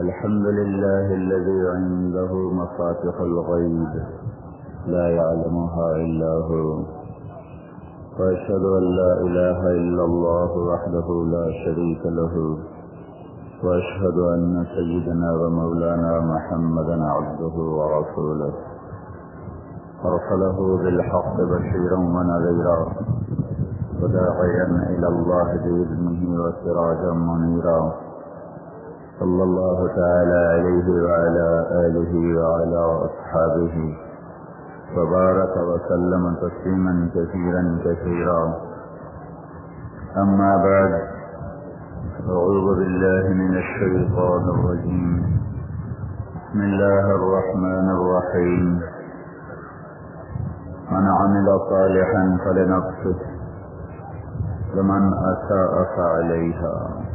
الحمد لله الذي عنده مفاتح الغيب لا يعلمها إلا هو، وأشهد أن لا إله إلا الله وحده لا شريك له، وأشهد أن سيدنا ومولانا محمدا عبده ورسوله. أرسله بالحق بشيرا ونذيرا وداعيا إلى الله بإذنه وسراجا منيرا. صلى الله تعالى عليه وعلى آله وعلى أصحابه وبارك وسلم تسليما كثيرا كثيرا. أما بعد، أعوذ بالله من الشيطان الرجيم. بسم الله الرحمن الرحيم. من عمل صالحا فلنفسه، ومن أساء فعليها.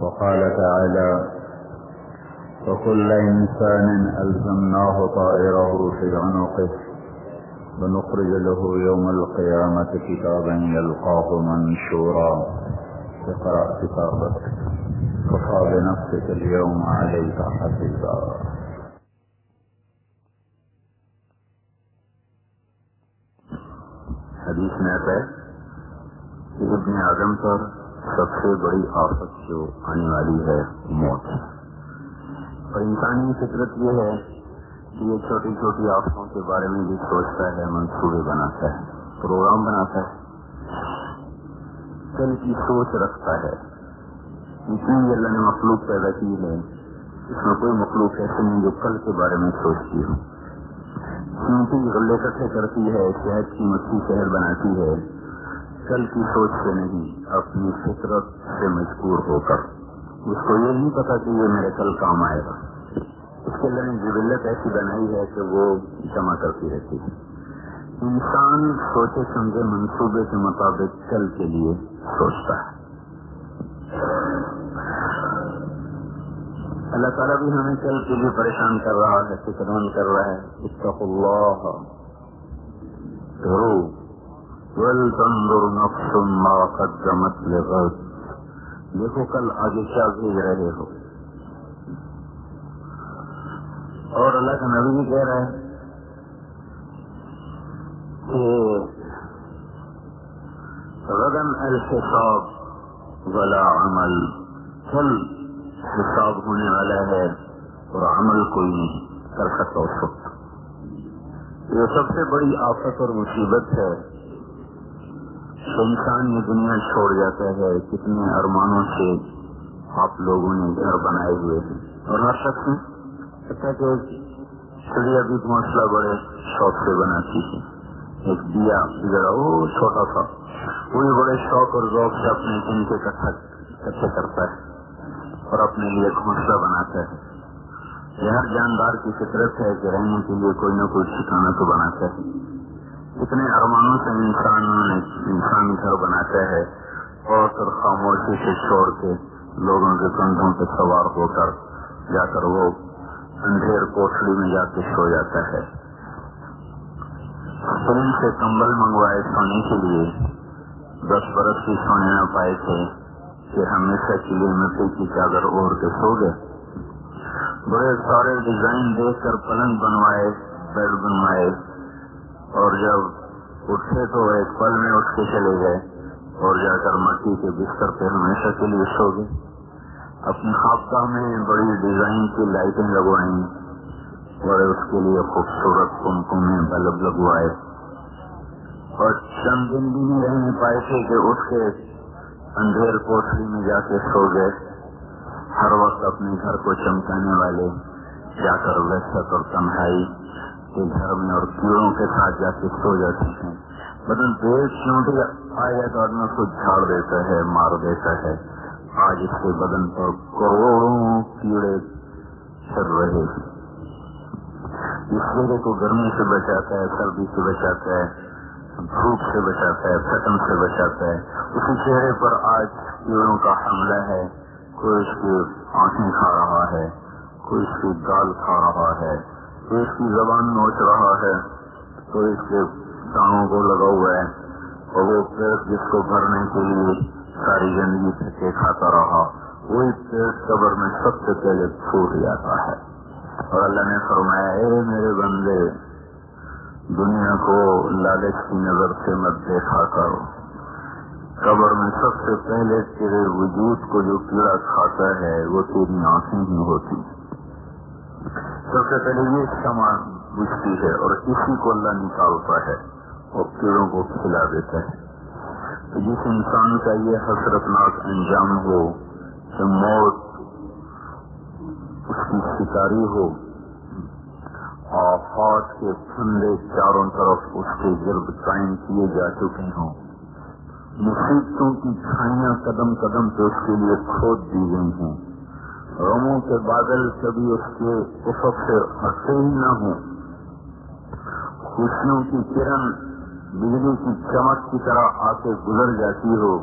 وقال تعالى وكل إنسان ألزمناه طائره في عنقه ونخرج له يوم القيامة كتابا يلقاه منشورا. اقرأ كتابك. كفى بنفسك اليوم عليك حسيبا حدیث میں آتا ہے کہ ابن اعظم پر سب سے بڑی آفت جو آنے والی ہے، موت۔ اور انسانی فطرت یہ ہے کہ یہ چھوٹی چھوٹی آفتوں کے بارے میں بھی سوچتا ہے، منصوبے بناتا ہے، پروگرام بناتا ہے۔ کل کی سوچ رکھتا ہے۔ اتنی اللہ نے مخلوق پیدا کی ہے، اس میں کوئی مخلوق ایسے نہیں جو کل کے بارے میں سوچتی ہو۔ غلے کٹھے کرتی ہے، شہد کی مچھلی شہر بناتی ہے۔ کل کی سوچ سے نہیں، اپنی فطرت سے مجبور ہو کر۔ اس کو یہ نہیں پتا کہ یہ میرے کل کام آئے گا۔ اس کے لیے جبلت ایسی بنائی ہے کہ وہ جمع کرتی رہتی۔ ہے انسان سوچے سمجھے منصوبے کے مطابق کل کے لیے سوچتا ہے۔ اللہ تعالیٰ بھی ہمیں کل کے لیے پریشان کر رہا ہے، فکر مند کر رہا ہے۔ اتق اللہ۔ ڈرو ولتنظر نفس ما قدمت لغد. دیکھو کل آگے کیا بھیج رہے ہو اور اللہ کا نبی بھی کہہ رہا ہے کہ غدن الحساب ولا عمل. کل حساب ہونے والا ہے اور عمل کوئی نہیں. کر سکتا اس یہ سب سے بڑی آفت اور مصیبت ہے انسان یہ دنیا چھوڑ جاتا ہے، کتنے ارمانوں سے آپ لوگوں نے گھر بنائے ہوئے ہیں۔ اور ہر شخص کہتا کہ چڑیا بھی گھونسلہ بڑے شوق سے بناتی ہے۔ ایک دیا بگڑا وہ چھوٹا سا۔ وہی بڑے شوق اور ذوق سے اپنے دن کے کٹھے کرتا ہے اور اپنے لیے گھونسلہ بناتا ہے۔ یہ ہر جاندار کی فطرت ہے کہ رہنے کے لیے کوئی نہ کوئی ٹھکانا تو بناتا ہے۔ اتنے ارمانوں سے انسان انسان گھر بناتا ہے اور پھر خاموشی سے چھوڑ کے لوگوں کے کندھوں پہ سوار ہو کر جا کر وہ اندھیر کوٹڑی میں جا کے سو جاتا ہے۔ فلم سے کمبل منگوائے سونے کے لیے، دس برس کی سونے نہ پائے تھے کہ ہمیشہ کے لیے مٹی کی چادر اوڑھ کے سو گئے۔ بڑے سارے ڈیزائن دیکھ کر پلنگ بنوائے بیڈ بنوائے اور جب اٹھے تو ایک پل میں اٹھ کے چلے گئے اور جا کر مٹی کے بستر پہ ہمیشہ کے لیے سو گئے۔ اپنی خوابگاہ میں بڑی ڈیزائن کی لائٹیں لگوائیں بڑے اس کے لیے خوبصورت کمکم میں بلب لگوائے۔ اور چند دن بھی نہیں رہنے پائے تھے کہ اٹھ کے اندھیر کوٹری میں جا کے سو گئے۔ ہر وقت اپنے گھر کو چمکانے والے، جا کر ویسٹ اور تنہائی کے گھر میں اور کیڑوں کے ساتھ جا کے سو جاتے ہیں۔ بدن پیڑ چونٹی آ جائے تو آدمی اس کو جھاڑ دیتا ہے، مار دیتا ہے۔ آج اس کے بدن پر کروڑوں کیڑے چل رہے ہیں۔ اس کیڑے کو گرمی سے بچاتا ہے، سردی سے بچاتا ہے، دھوپ سے بچاتا ہے پھٹن سے بچاتا ہے۔ اسی چہرے پر آج کیڑوں کا حملہ ہے۔ کوئی اس کی آنکھیں کھا رہا ہے، کوئی اس کی دال کھا رہا ہے۔ کوئی اس کی زبان نوچ رہا ہے کوئی اس کے دانوں کو لگا ہوا ہے اور وہ پیٹ جس کو بھرنے کے لیے ساری زندگی تھکے کھاتا رہا، وہی پیٹ قبر میں سب سے پہلے پھوٹ جاتا ہے۔ اور اللہ نے فرمایا، اے میرے بندے، دنیا کو لالچ کی نظر سے مت دیکھا کرو۔ قبر میں سب سے پہلے تیرے وجود کو جو کیڑا کھاتا ہے، وہ تیری آنکھیں ہی ہوتی۔ سب سے پہلے یہ سامان بجتی ہے اور اسی کو اللہ نکالتا ہے اور کیڑوں کو کھلا دیتا ہے۔ جس انسان کا یہ حسرتناک انجام ہو کہ موت اس کی شکاری ہو، آفات کے پھندے چاروں طرف اس کے گرد قائم کیے جا چکے ہوں۔ مصیبتوں کی چھائیاں قدم قدم پہ اس کے لیے کھود دی گئی ہیں غموں کے بادل کبھی اس کے افق سے ہٹتے ہی نہ ہوں۔ خوشیوں کی کرن بجلی کی چمک کی طرح آ کے گزر جاتی ہو۔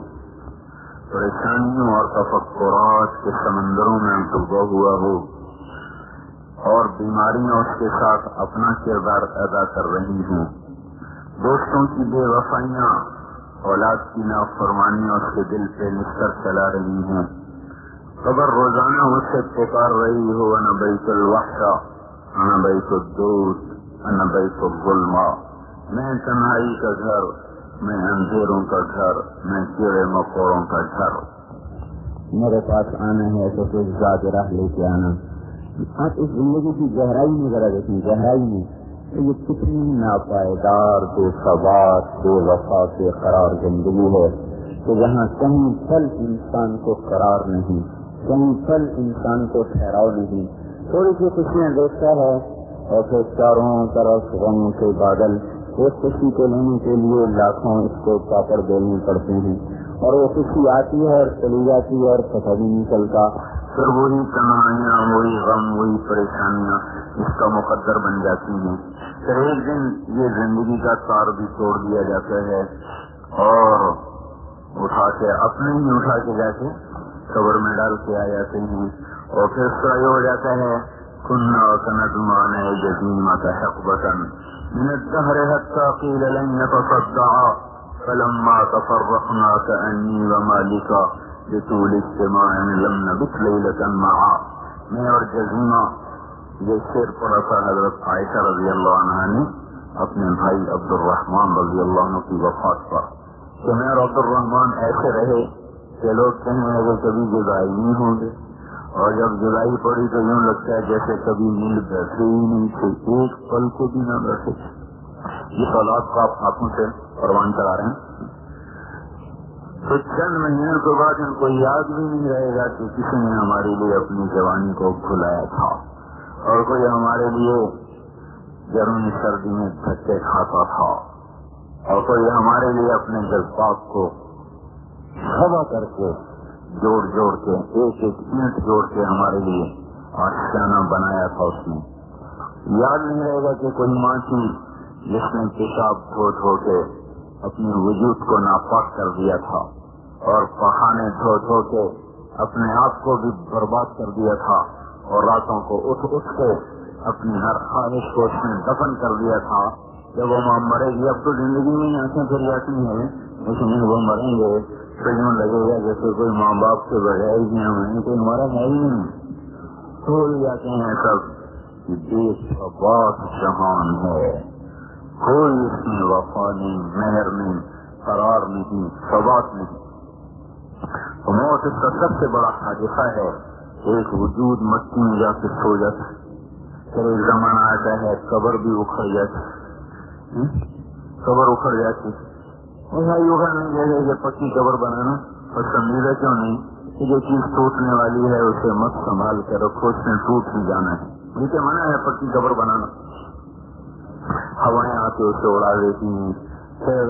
پریشانیوں اور تفکرات کے سمندروں میں ڈوبا ہوا ہو۔ اور بیماریاں اس کے ساتھ اپنا کردار ادا کر رہی ہوں۔ دوستوں کی بے وفائیاں، اولاد کی نافرمانیاں اس کے دل پہ نکر چلا رہی ہیں خبر روزانہ اس سے پکار رہی ہو ان بیت الوحشہ ان بیت الدود ان بیت الظلمہ۔ میں تنہائی کا گھر، میں اندھیروں کا گھر، میں کیڑے مکوڑوں کا گھر۔ میرے پاس آنا ہے تو کچھ زیادہ راہ لے کے آنا۔ آپ اس زندگی کی گہرائی میں ذرا دیکھیں، گہرائی میں۔ یہ کتنی ناپائیدار، بے ثبات، بے وفا، بے قرار زندگی ہے کہ جہاں کہیں پھل انسان کو قرار نہیں۔ کہیں پھل انسان کو ٹھہراؤ نہیں۔ تھوڑی سی خوشیاں دیکھتا ہے اور پھر چاروں طرف غم کے بادل اس خوشی کو لینے کے لیے لاکھوں اس کو پاپڑ دینے پڑتے ہیں۔ اور وہ خوشی آتی ہے اور چلی جاتی ہے اور پتہ بھی نہیں چلتا۔ پھر وہی تنہائیاں، وہی غم، وہی پریشانیاں اس کا مقدر بن جاتی ہیں۔ پھر ایک دن یہ زندگی کا تار بھی توڑ دیا جاتا ہے اور اٹھا کے اپنے ہی اٹھا کے جا کے قبر میں ڈال کے آ جاتے ہیں۔ اور پھر اس کا یہ ہو جاتا ہے۔ کنہ کنزمان جزیمہ کا حق بطن من الدهر حتى قيل لن يتصدع فلما تفرقنا كأني ومالكا لطول اجتماع لم نبت ليلة معا۔ میں اور جزیمہ یہ شیر پڑا تھا حضرت عائشہ رضی اللہ عنہ نے اپنے بھائی عبد الرحمان رضی اللہ عنہ کی وفات پر۔ کہ میں اور عبد الرحمان ایسے رہے کہ لوگ کہیں اگر کبھی جدائی نہیں ہوں گے۔ اور جب جلائی پڑی تو یوں لگتا ہے جیسے کبھی مل بیٹھے ہی نہیں تھے ایک پل کو بھی نہ بیٹھے۔ اس اولاد کو آپ ہاتھوں سے پروان کرا رہے ہیں۔ تو چند مہینوں کے بعد ان کو یاد بھی نہیں رہے گا کہ کسی نے ہمارے لیے اپنی جوانی کو کھلایا تھا۔ اور کوئی ہمارے لیے گرمی سردی میں دھکے کھاتا تھا۔ اور کوئی ہمارے لیے اپنے جذبات کو سبا کر کے جوڑ جوڑ کے، ایک ایک اینٹ جوڑ کے ہمارے لیے آشیانہ بنایا تھا اس نے۔ یاد نہیں رہے گا کہ کوئی ماں تھی جس نے پیشاب دھو دھو کے اپنے وجود کو ناپاک کر دیا تھا اور پہانے دھو دھو کے اپنے آپ کو بھی برباد کر دیا تھا اور راتوں کو اٹھ اٹھ کے اپنی ہر خواہش کو اس نے دفن کر دیا تھا۔ جب وہ ماں مرے گی، اب تو زندگی میں آنکھیں پھر جاتی ہیں اس میں وہ مریں گے تو یوں لگے گا جیسے کوئی ماں باپ کے بغیر ہی ہمیں کوئی ہمارا ہے ہی نہیں۔ بھول جاتے ہیں سب دیش بہت جہان ہے۔ کوئی اس میں وفا نہیں، مہر نہیں، قرار نہیں ثبات نہیں۔ موت اس کا سب سے بڑا حادثہ ہے۔ ایک وجود مٹی میں جا کے سو جاتا ہے۔ پھر ایک زمانہ آتا ہے، قبر بھی اکھڑ جاتی قبر اکھڑ جاتی ہاں، یوگا نہیں جائے پکی قبر بنانا اور سمجھے کیوں نہیں؟ کہ جو چیز ٹوٹنے والی ہے، اسے مت سنبھال کے رکھو، اس نے ٹوٹ ہی جانا ہے۔ مجھے منع ہے پکی قبر بنانا۔ ہوائیں آ کے اسے اڑا دیتی ہیں۔ پھر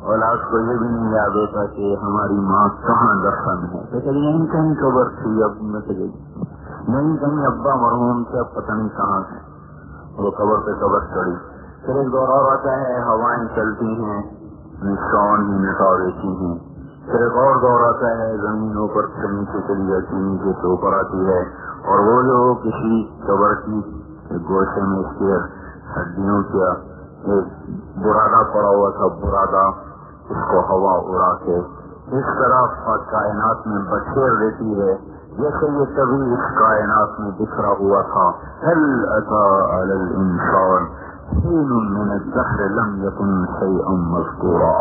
اولاد کو یہ بھی نہیں یاد ہوتا کہ ہماری ماں کہاں دفن ہے۔ تو کبھی کہیں قبر تھی، اب میں سے گئی۔ نہیں کہیں ابا مرحوم سے اب پتہ نہیں کہاں ہے وہ قبر پہ قبر چڑی پھر ایک دور اور آتا ہے، ہوائیں چلتی ہیں۔ نشان ہی مٹا دیتی ہیں۔ پھر ایک اور دور آتا ہے، زمینوں پر سے نیچے چلی جاتی نیچے سے اوپر آتی ہے۔ اور وہ جو کسی قبر کی گوشے میں اس کے ہڈیوں کا ایک برادا پڑا ہوا تھا، برادا، اس کو ہوا اڑا کے۔ اس طرح کائنات میں بچیر رہتی ہے، جیسے یہ کبھی اس کائنات میں بکھرا ہوا تھا۔ هل اتا الانسان۔ حین من الدهر لم یکن شیئا مذکورا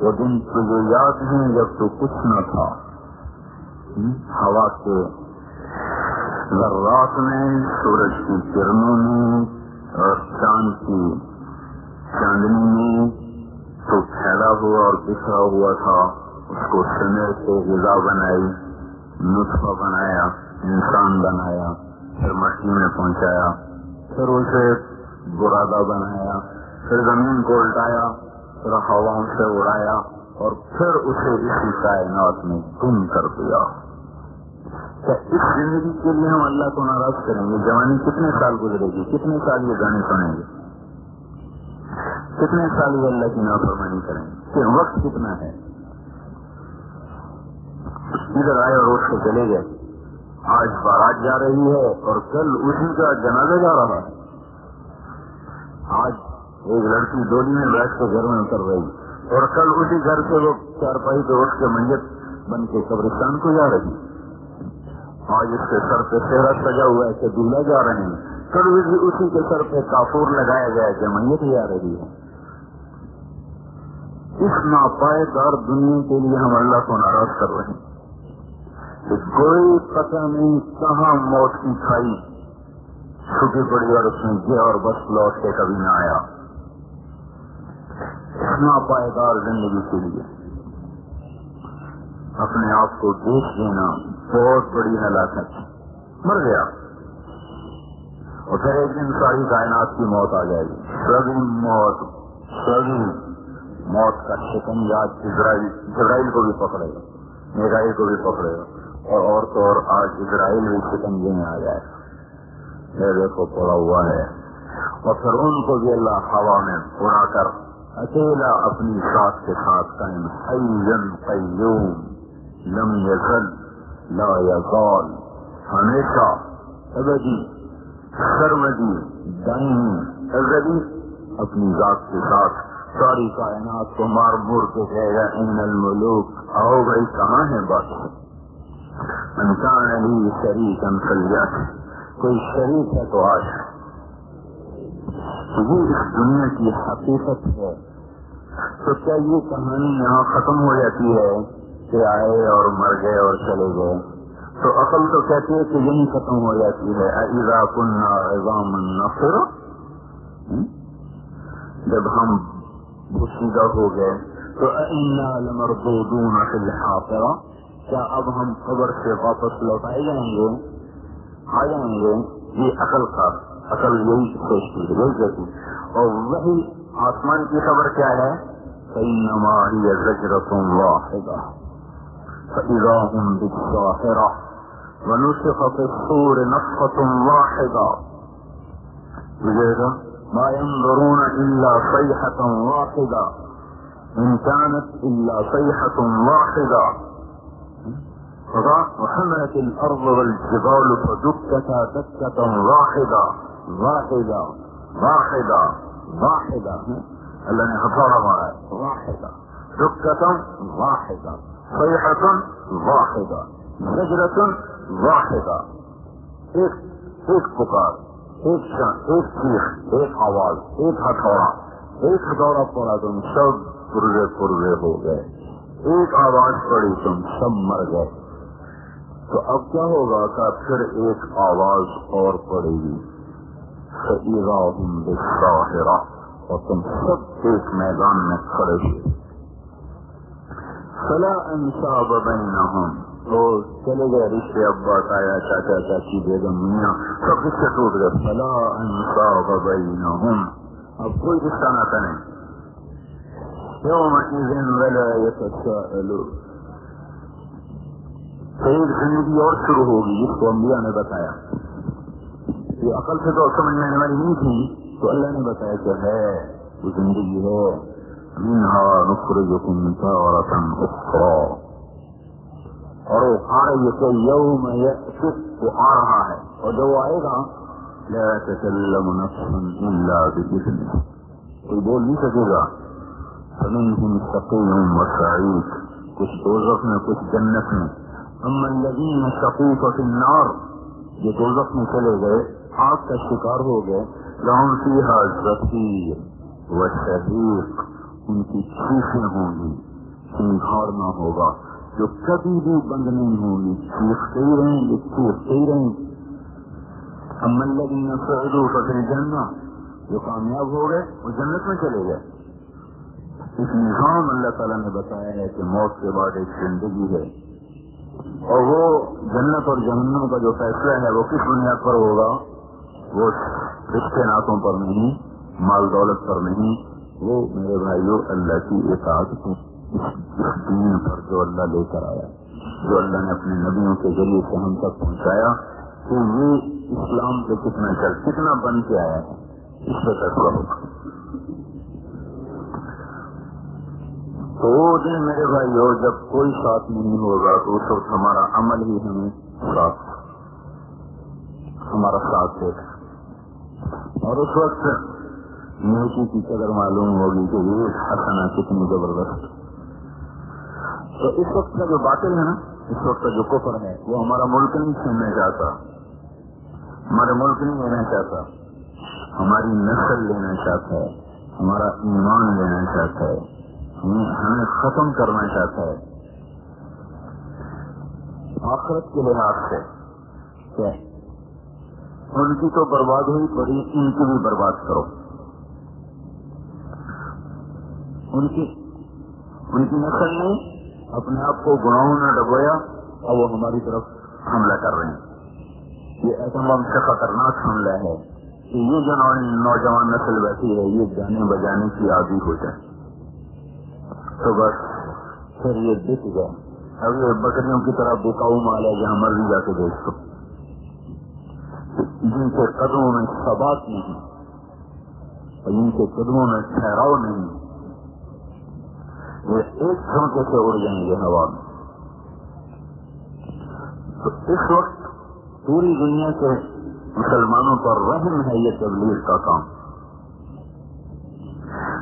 وہ دن تجھے یاد ہیں جب تو کچھ نہ تھا ہوا کے ذرات میں سورج کی کرنوں میں، اور چاند کی چاندنی میں تو پھیلا ہوا اور بکھرا ہوا تھا، اس کو سمے سے غذا بنائی، نطفہ بنایا، انسان بنایا، پھر مٹی میں پہنچایا، پھر اسے برادہ بنایا، پھر زمین کو الٹایا پھر ہواؤں سے اڑایا، اور پھر اسے اسی کائنات میں گم کر دیا۔ کیا اس زندگی کے لیے ہم اللہ کو ناراض کریں گے۔ جوانی کتنے سال گزرے گی؟ کتنے سال یہ گانے سنیں گے؟ کتنے سال یہ اللہ کی نافرمانی کریں گے؟ کہ وقت کتنا ہے؟ ادھر آئے اور اٹھ کے چلے گئے۔ آج بارات جا رہی ہے اور کل اسی کا جنازہ جا رہا ہے۔ آج ایک لڑکی ڈولی میں بیٹھ کے گھر میں اتر رہی۔ اور کل اسی گھر سے وہ چارپائی پہ اٹھ کے منجت بن کے قبرستان کو جا رہی۔ آج اس کے سر پہ چہرہ سجا ہوا ہے کہ دلہا جا رہے ہیں۔ کل اسی کے سر پہ کافور لگایا گیا ہے کہ منجت جا رہی ہے۔ اس ناپائیدار دنیا کے لیے ہم اللہ کو ناراض کر رہے ہیں۔ کوئی پتہ نہیں کہاں موت کی کھائی چھٹی پڑی اور اس میں گیا اور بس لوٹ کے کبھی نہ آیا۔ اتنا پائیدار زندگی کے لیے۔ اپنے آپ کو دیکھ دینا بہت بڑی ہلاکت مر گیا۔ اور پھر ایک دن ساری کائنات کی موت آ جائے گی۔ سبھی موت سبھی موت کا شکن یاد اسرائیل اسرائیل کو بھی پکڑے گا۔ میگائی کو بھی پکڑے گا۔ اور اور تو اور آج اسرائیل بھی شکنجے میں آ جائے میرے کو پڑا ہوا ہے۔ اور پھر ان کو بھی اللہ ہوا میں اڑا کر۔ اکیلا اپنی ساتھ کے ساتھ قائم۔ حیین قیوم۔ لم یزل، لا یزال۔ ہمیشہ، ابدی، سرمدی دائمی ازلی اپنی ذات کے ساتھ۔ ساری کائنات کو مار مور کے کہے گا ان الملوک آؤ بھائی، کہاں ہے بات انسان علی شریک انسلیات کوئی شریک ہے تو آج یہ اس دنیا کی حقیقت ہے۔ تو کیا یہ کہانی یہاں ختم ہو جاتی ہے کہ آئے اور مر گئے اور چلے گئے؟ تو عقل تو کہتی ہے کہ یہی ختم ہو جاتی ہے۔ ایزا جب ہم بسیدہ ہو گئے۔ تو انا لمردودون فی الحافرہ کیا اب ہم خبر سے واپس لوٹائے جائیں گے؟ آ جائیں گے یہ عقل کا عقل یہی سوچتی ہے یہی کہتی اور وہی آسمان کی خبر کیا ہے؟ فإنما هي زجرة واحدة فإذا هم ونفخ في الصور نفخة واحدة ما ينظرون إلا صيحة واحدة إن كانت إلا صيحة واحدة وحملت الأرض والجبال فدكتا دكة واحدة. واحدة. واحدة. واحدة. الذي خطرها واحدة. دكة واحدة. صيحة واحدة. زجرة واحدة. ایک ایک پکار. ایک شان. ایک چیخ ایک آواز. ایک ہتھوڑا. ایک ہتھوڑا پڑا تم سب پرزے پرزے ہو گئے. ایک آواز پڑی تم سب مر گئے. تو اب کیا ہوگا کہ پھر ایک آواز اور پڑے گی. سیرا اور تم سب ایک میدان میں کھڑے ہوئے. فلا انصاب بینہم تو چلے گئے رشتے ابا، تایا، چاچا، چاچی، بیگم، میاں، سب رشتے ٹوٹ گئے. فلا انصاب بینہم اب کوئی رشتہ نہ کریں. یوم ولا یتساءلون ایک زندگی اور شروع ہوگی جس کو انبیاء نے بتایا۔ یہ عقل سے تو سمجھ میں آنے والی نہیں تھی، تو اللہ نے بتایا کہ ہے، وہ زندگی ہے۔ منہا نخرجکم تارتن اخرى۔ اور وہ آ رہی ہے کہ یوم وہ آ رہا ہے۔ اور جب وہ آئے گا، لا تکلم نفس الا بإذنه کوئی بول نہیں سکے گا۔ فمنهم سقيم وسعيد کچھ دوزخ میں، کچھ جنت میں۔ امن لگی شقوف فی النار جو دوزخ میں چلے گئے، آگ کا شکار ہو گئے، لہم فیہا ذکیر و شہیق ان کی چیخیں ہوں گی سنگھارنا ہوگا، جو کبھی بھی بند نہیں ہوں گی چیختے ہی رہیں گے چیختے ہی رہیں گے۔ امن لگی سعدو فی الجنہ جو کامیاب ہو گئے، وہ جنت میں چلے گئے۔ اس نظام اللہ تعالیٰ نے بتایا ہے کہ موت کے بعد ایک زندگی ہے۔ اور وہ جنت اور جہنم کا جو فیصلہ ہے وہ کس بنیاد پر ہوگا؟ وہ رشتے ناتوں پر نہیں، مال دولت پر نہیں۔ وہ میرے بھائیوں، اللہ کی اطاعت اس دین پر جو اللہ لے کر آیا، جو اللہ نے اپنے نبیوں کے ذریعے سے ہم تک پہنچایا کہ یہ اسلام سے کتنا چل، کتنا بن کے آیا ہے، اس پہ فیصلہ ہوگا۔ تو وہ دن میرے بھائی ہو جب کوئی ساتھ نہیں ہوگا تو اس وقت ہمارا عمل ہی ہمیں ساتھ ہمارا ساتھ دے اور اس وقت نیکی کی قدر معلوم ہوگی کہ یہ حسنا کتنی زبردست تو اس وقت کا جو باطل ہے نا، اس وقت کا جو کفر ہے، وہ ہمارا ملک نہیں چھیننا چاہتا۔ ہمارے ملک نہیں لینا چاہتا۔ ہماری نسل لینا چاہتا ہے۔ ہمارا ایمان لینا چاہتا ہے۔ ہمیں ختم کرنا چاہتا ہے۔ آخرت کے لحاظ سے کیا ان کی تو برباد ہوئی پڑی ان کی بھی برباد کرو۔ ان کی ان کی نسل نے اپنے آپ کو گناہوں نے ڈبویا اور وہ ہماری طرف حملہ کر رہے ہیں۔ یہ ایسا سے خطرناک حملہ ہے کہ یہ جو نوجوان نسل بیٹھی ہے، یہ گانے بجانے کی عادی ہو جائے۔ تو بس، پھر یہ دکھ گیا۔ اب یہ بکریوں کی طرح بکاؤ مال ہے، جہاں مرضی جا کے دیکھ سو جن کے قدموں میں ثبات نہیں، اور جن کے قدموں میں ٹھہراؤ نہیں، وہ ایک جھونکے سے اڑ جائیں گے ہوا میں۔ تو اس وقت پوری دنیا کے مسلمانوں پر رحم ہے یہ تبلیغ کا کام۔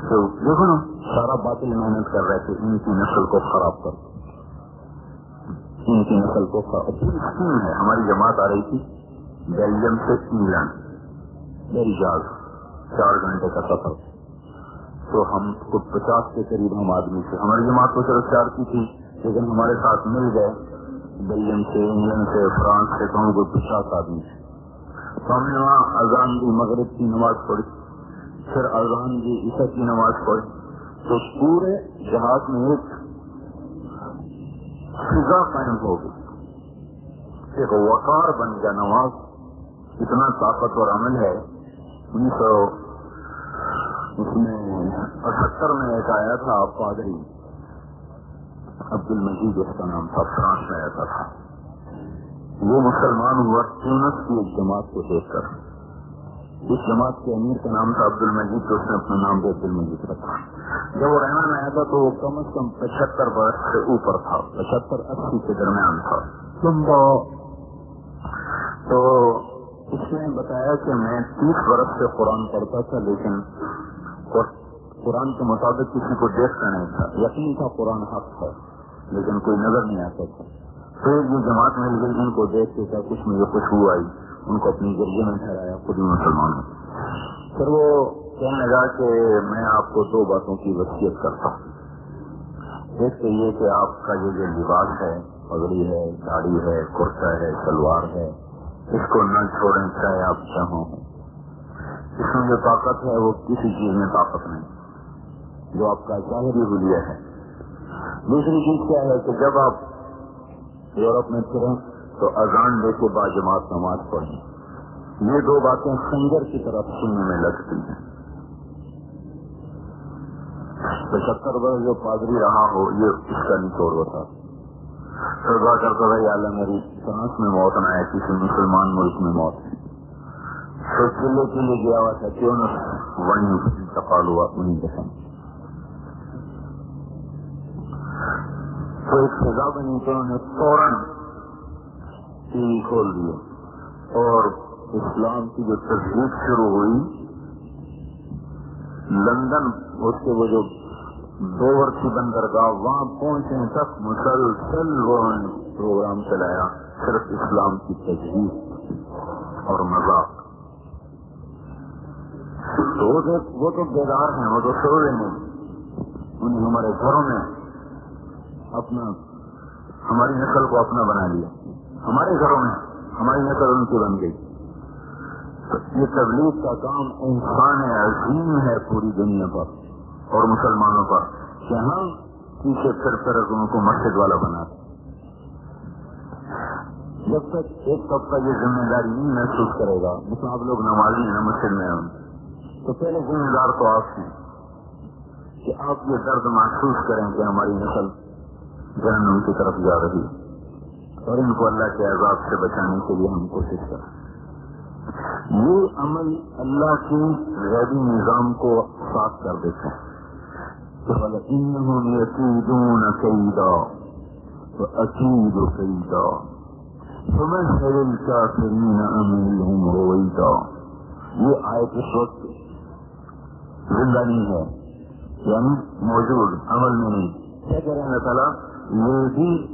تو دیکھو نا سارا باطل محنت کر رہے تھے، ان کی نسل کو خراب کر ان کی نسل کو خراب۔ اسکیم ہے، ہماری جماعت آ رہی تھی بیلجیم سے انگلینڈ۔ میری جاز چار گھنٹے کا سفر۔ تو ہم کو پچاس کے قریب ہم آدمی تھے۔ ہماری جماعت کو صرف چار کی تھی، لیکن ہمارے ساتھ مل گئے بیلجیم سے، انگلینڈ سے، فرانس سے، تو ہم کو پچاس آدمی تھے۔ تو ہم نے وہاں اذان کی مغرب کی نماز پڑھی۔ پھر اذان کی عیسا کی نماز پڑھی۔ تو پورے جہاز میں ایک فضا قائم ہو گئی ایک وقار بن گیا نواز۔ اتنا طاقتور عمل ہے۔ انیس سو اس میں اٹھہتر میں ایک آیا تھا پادری۔ عبد المجید اس کا نام تھا، فرانس میں ایسا تھا۔ وہ مسلمان ہوا تونس کی ایک جماعت کو دیکھ کر۔ اس جماعت کے امیر کا نام تھا عبد المجید تو اس نے اپنا نام بھی عبد المجید رکھا۔ جب وہ رہنا میں آیا تھا تو وہ کم از کم پچہتر برس سے اوپر تھا، پچہتر اسی کے درمیان تھا۔ تو اس نے بتایا کہ میں تیس برس سے قرآن پڑھتا تھا، لیکن قرآن کے مطابق کسی کو دیکھتا نہیں تھا۔ یقین تھا قرآن حق تھا لیکن کوئی نظر نہیں آتا تھا۔ پھر یہ جماعت مل گئی، ان کو دیکھ کے کیا کچھ مجھے خوشبو آئی۔ ان کو اپنی ذریعے میں ٹھہرایا، خود ہی مسلمان پھر وہ کہنے لگا کہ میں آپ کو دو باتوں کی وصیت کرتا ہوں۔ ایک تو یہ کہ آپ کا یہ جو لباس ہے، پگڑی ہے گاڑی ہے، کرتا ہے سلوار ہے، اس کو نہ چھوڑیں، چاہے آپ چاہوں۔ اس میں جو طاقت ہے، وہ کسی چیز میں طاقت نہیں۔ جو آپ کا ظاہری حلیہ ہے۔ دوسری چیز کیا ہے کہ جب آپ یورپ میں پھریں تو اذان دے کے باجماعت نماز پڑھیں۔ یہ دو باتیں سنگر کی طرف سننے میں لگتی ہیں۔ پچہتر برس جو پادری رہا ہو، یہ اس کا نچوڑ ہوتا۔ سردا کرتا تھا یا اللہ میری فرانس میں موت نہ ہے کسی مسلمان ملک میں موت ہے تو چلے چلے گیا ہوا تھا، کیوں نہ وہیں انتقال ہوا انہیں دفن۔ تو ایک سزا بنی کہ انہوں نے فوراً ٹی وی کھول دیے۔ اور اسلام کی جو تصدیق شروع ہوئی، لندن، اس کے وہ جو دوور کی بندرگاہ وہاں پہنچنے تک مسلسل وہ پروگرام چلایا، صرف اسلام کی تجویز اور مذاق۔ تو وہ تو بیدار ہیں، وہ تو سو رہے ہیں، انہیں ہمارے گھروں میں اپنا ہماری نسل کو اپنا بنا لیا۔ ہمارے گھروں میں ہماری نسل ان کی بن گئی۔ یہ تبلیغ کا کام انسان عظیم ہے پوری دنیا پر اور مسلمانوں پر۔ کہ ہم پیچھے پھر پھر ان کو مسجد والا بنا۔ جب تک ایک طبقہ یہ ذمہ داری نہیں محسوس کرے گا جس آپ لوگ نمازی ہیں، مسجد میں تو پہلے ذمہ دار تو آپ ہیں کہ آپ یہ درد محسوس کریں کہ ہماری نسل جہنم کی طرف جا رہی اور ان کو اللہ کے عذاب سے بچانے کے لیے ہم کوشش کریں۔ یہ عمل اللہ کے غیبی نظام کو صاف کر دیتے ہیں يكيدون كيدا وأكيد كيدا فمثل الكافرين أملهم رويدا یہ آیت اس وقت زندہ نہیں ہے یعنی موجود، عمل میں نہیں۔ کیا کہہ کریں اللہ تعالیٰ؟ یہ بھی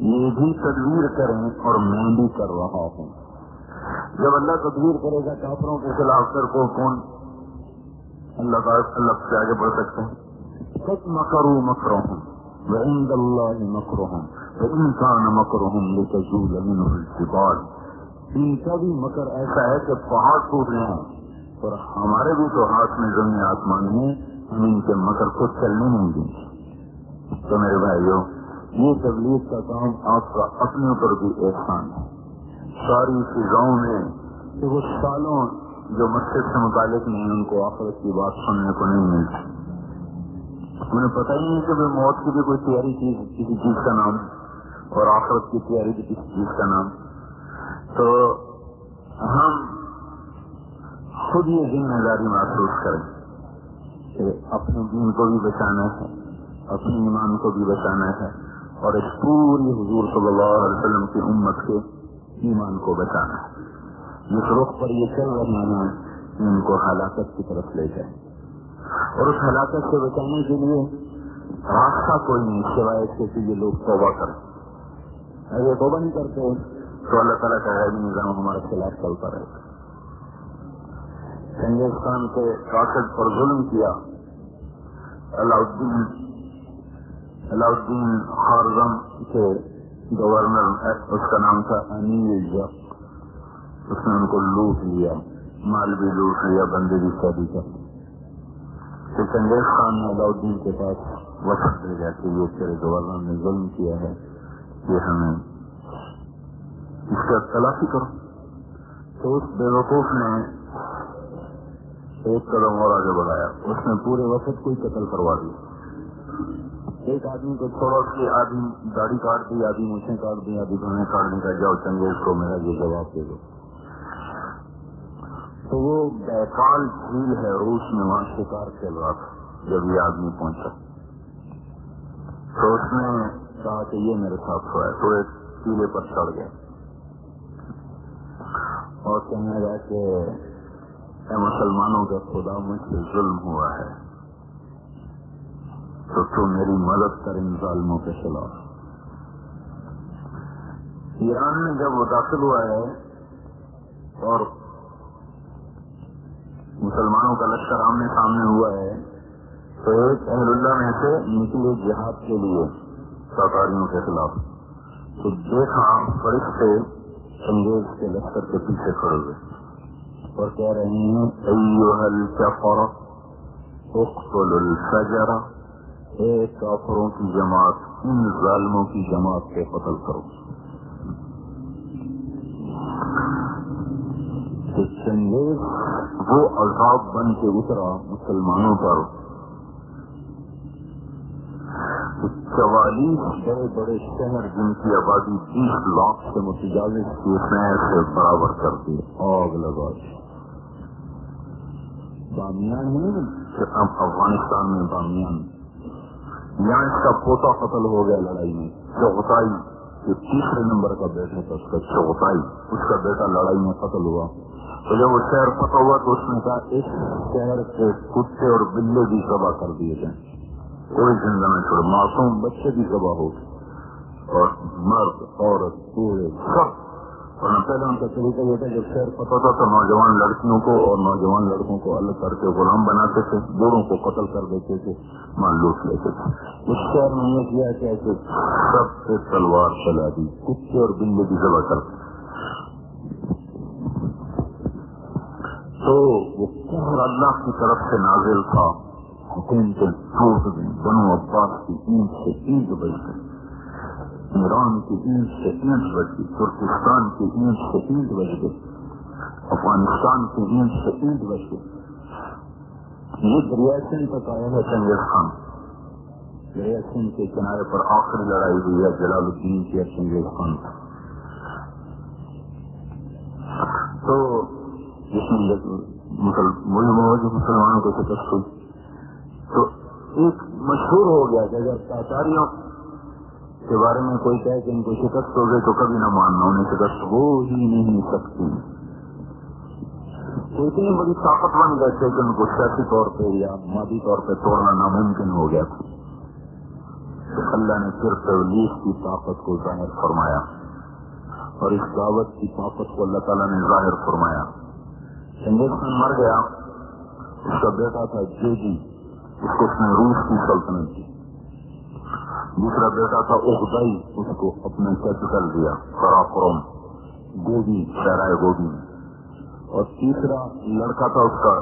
یہ بھی تدبیر کریں اور میں بھی کر رہا ہوں۔ جب اللہ تدبیر کرے گا، کافروں کے خلاف کر کو کون؟ اللہ کا اللہ سے آگے بڑھ سکتے ہیں۔ قد مكروا مكرهم وعند الله مكرهم وإن كان مكرهم لتزول منه الجبال۔ ان کا بھی مکر ایسا ہے کہ پہاڑ ٹوٹ رہے ہیں، اور ہمارے بھی تو ہاتھ میں زمین آسمان ہے، ہم ان کے مکر کو چلنے نہیں دیں گے۔ تو میرے بھائیو یہ تبلیغ کا کام آپ کا اپنے اوپر بھی احسان ہے۔ ساری فضاؤں میں کہ وہ سالوں جو مسجد سے متعلق نہیں، ان کو آخرت کی بات سننے کو نہیں ملتی۔ انہیں پتہ ہی نہیں کہ موت کی بھی کوئی تیاری چیز، کسی چیز کا نام، اور آخرت کی تیاری بھی کسی چیز کا نام۔ تو ہم خود یہ ذمہ داری محسوس کریں کہ اپنے دین کو بھی بچانا ہے، اپنے ایمان کو بھی بچانا ہے۔ اور اس پوری حضور صلی اللہ علیہ وسلم کی امت کے ایمان کو بچانا جس رخ پر یہ چل رہے ہیں ان کو ہلاکت کی طرف لے جائیں۔ اور اس ہلاکت سے بچانے کے لیے راستہ کوئی نہیں سوائے اس کے کہ یہ لوگ توبہ کریں۔ اگر یہ توبہ نہیں کرتے تو اللہ تعالیٰ کا غیر نظام ہمارے خلاف چلتا رہے گا۔ ہندوستان کے قاصد پر ظلم کیا اللہ الدین اللہ الدین خارزم کے گورنر اس کا نام تھا انیل اس نے ان کو لوٹ لیا. مال بھی لوٹ لیا بندے بھی شادی کر کہ چنگیز خان نے علاؤدین کے پاس وقت بھیجا کہ یہ تیرے گورنر نے ظلم کیا ہے. کہ ہمیں اس کا تلاشی کرو. تو اس بے وقوف نے ایک قدم اور آگے بڑھایا. اس نے پورے وقت کو ہی قتل کروا دیا. ایک آدمی کو چھوڑا اس کے آدمی داڑھی کاٹ دی آدھی مچھیں کاٹ دی آدھی گھنے کاٹنے کا جاؤ چنگیز کو، میرا یہ جواب دے دو۔ تو وہ بیکال جھیل ہے، روس میں وہاں شکار چل رہا تھا، جب یہ آدمی پہنچا۔ تو اس نے کہا کہ یہ میرے ساتھ ہوا ہے، تو ایک کیلے پر چڑھ گئے اور کہنے لگا کہ اے مسلمانوں کا خدا مجھ سے ظلم ہوا ہے۔ تو تو میری مدد کر ان ظالموں کے خلاف۔ ایران میں جب وہ داخل ہوا ہے اور مسلمانوں کا لشکر آمنے سامنے ہوا ہے، تو ایک اہل اللہ میں سے نکلے جہاد کے لیے سرکاریوں کے خلاف۔ تو دیکھا فرشتے انگریز کے لشکر کے پیچھے کھڑے ہوئے۔ اور کہہ رہے ہیں اقتل الفجر اے کافروں کی جماعت، ان ظالموں کی جماعت کے قتل کرو۔ وہ عذاب بن کے اترا مسلمانوں پر۔ چوالیس بڑے بڑے شہر جن کی آبادی بیس لاکھ سے متجاوز کی سے برابر کر دی آگ لگا بامیان افغانستان میں بامیان۔ یہاں اس کا پوتا قتل ہو گیا لڑائی میں۔ چوتائی جو تیسرے نمبر کا بیٹا تھا، اس کا چوتائی اس کا بیٹا لڑائی میں قتل ہوا۔ تو جب وہ شہر پتہ ہوا تو اس نے کہا، اس شہر کے کتے اور بلے بھی سبا کر دیے جائیں۔ کوئی زندہ میں چھوڑ معصوم بچے بھی گواہ ہو اور مرد، عورت، بوڑھے، سب پہلے ان کا طریقہ یہ تھا جب شہر پتا تھا تو نوجوان لڑکیوں کو اور نوجوان لڑکوں کو الگ کر کے غلام بناتے تھے بوڑھوں کو قتل کر دیتے تھے مان لوٹ لیتے تھے۔ اس شہر میں یہ کیا کیا کہ سب سے تلوار چلا دی کتے اور بندے کی سبا کر تو وہ اللہ کی طرف سے نازل تھا حکومت بنو عباس کی اینٹ سے اینٹ بج گئی ایران کی اینٹ سے اینٹ بج ترکستان کی اینٹ سے اینٹ بج گئی افغانستان کی اینٹ سے اینٹ بج گئی یہ دریا سنگھ تک آیا ہے چنگیز خان۔ دریا سنگھ کے کنارے پر آخری لڑائی ہوئی ہے، جلال الدین کی چنگیز خان۔ تو جس میں مسلمانوں کو شکست ہوئی۔ تو ایک مشہور ہو گیا کہ اگر تاتاریوں کے بارے میں کوئی کہے کہ ان کو شکست ہو گئی تو کبھی نہ ماننا، انہیں شکست ہو ہی نہیں سکتی۔ اتنی بڑی طاقت بن گئے تھے کہ ان کو سیاسی طور پہ یا مادی طور پہ توڑنا ناممکن ہو گیا تھا۔ اللہ نے پھر تبلیغ کی طاقت کو ظاہر فرمایا اور اس دعوت کی طاقت کو اللہ تعالیٰ نے ظاہر فرمایا۔ چنگیز خان مر گیا، اس کا بیٹا تھا جے جی اس کو اس نے روس کی سلطنت دی دوسرا بیٹا تھا اخدائی اس کو اپنے کیپٹل دیا؟ کراکرم گوبی شہرائے گوبی۔ اور تیسرا لڑکا تھا اس کا،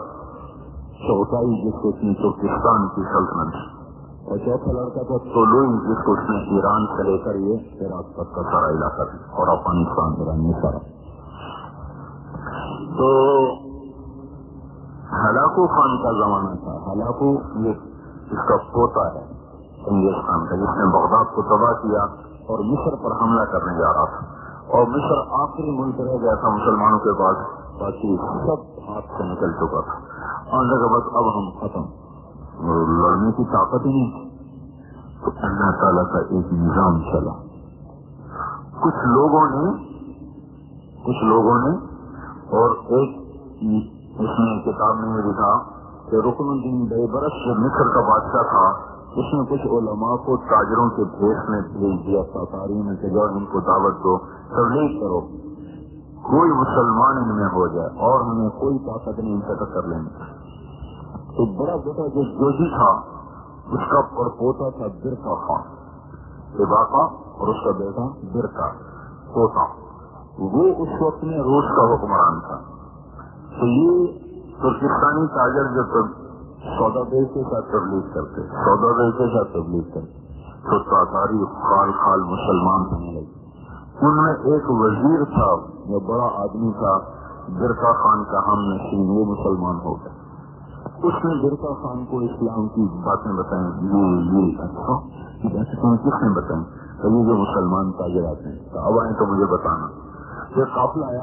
چوتھائی، جس کو اس نے ترکستان کی سلطنت اور چوتھا لڑکا تھا سولوئی، جس کو اس نے ایران سے لے کر یہ عراق تک کا سارا علاقہ اور افغانستان ایران میں سارا تو ہلاکو خان کا زمانہ تھا۔ ہلاکو یہ اس کا پوتا ہے۔ چنگیز خان کا جس نے بغداد کو تباہ کیا اور مصر پر حملہ کرنے جا رہا تھا۔ اور مصر آخری ملک رہ گیا تھا مسلمانوں کے پاس باقی سب ہاتھ سے نکل چکا تھا۔ اور جگہ بس اب ہم ختم۔ لڑنے کی طاقت ہی نہیں۔ تو اللہ تعالیٰ کا ایک نظام چلا۔ کچھ لوگوں نے، کچھ لوگوں نے، اور ایک اس نے کتاب میں لکھا کہ رکن الدین بے برس جو مصر کا بادشاہ تھا اس نے کچھ علماء کو تاجروں کے بھیس میں بھیج دیا تھا تاریخ میں کہ ان کو دعوت دو، تبلیغ کرو۔ کوئی مسلمان ان میں ہو جائے اور ہمیں کوئی طاقت نہیں، ان سے ٹکر لینے تو بڑا بیٹا جو جوجی تھا، اس کا پڑپوتا تھا برقا خان۔ عباقہ اور اس کا بیٹا برقا پوتا۔ وہ اس وقت میں روس کا حکمران تھا۔ تو یہ ترکستانی تاجر جو سودا بیل کے ساتھ تبلیغ کرتے سودا بیل کے ساتھ تبلیغ کرتے تو تاتاری خال خال مسلمان ہونے لگے ان میں ایک وزیر تھا، جو بڑا آدمی تھا برقا خان کا ہم نشین، وہ مسلمان ہو گئے اس نے برقا خان کو اسلام کی باتیں بتائیں۔ یہ یہ اچھا کس نے بتائیں؟ کبھی جو مسلمان تاجر آتے ہیں اب آئے تو مجھے بتانا۔ یہ قافلہ آیا،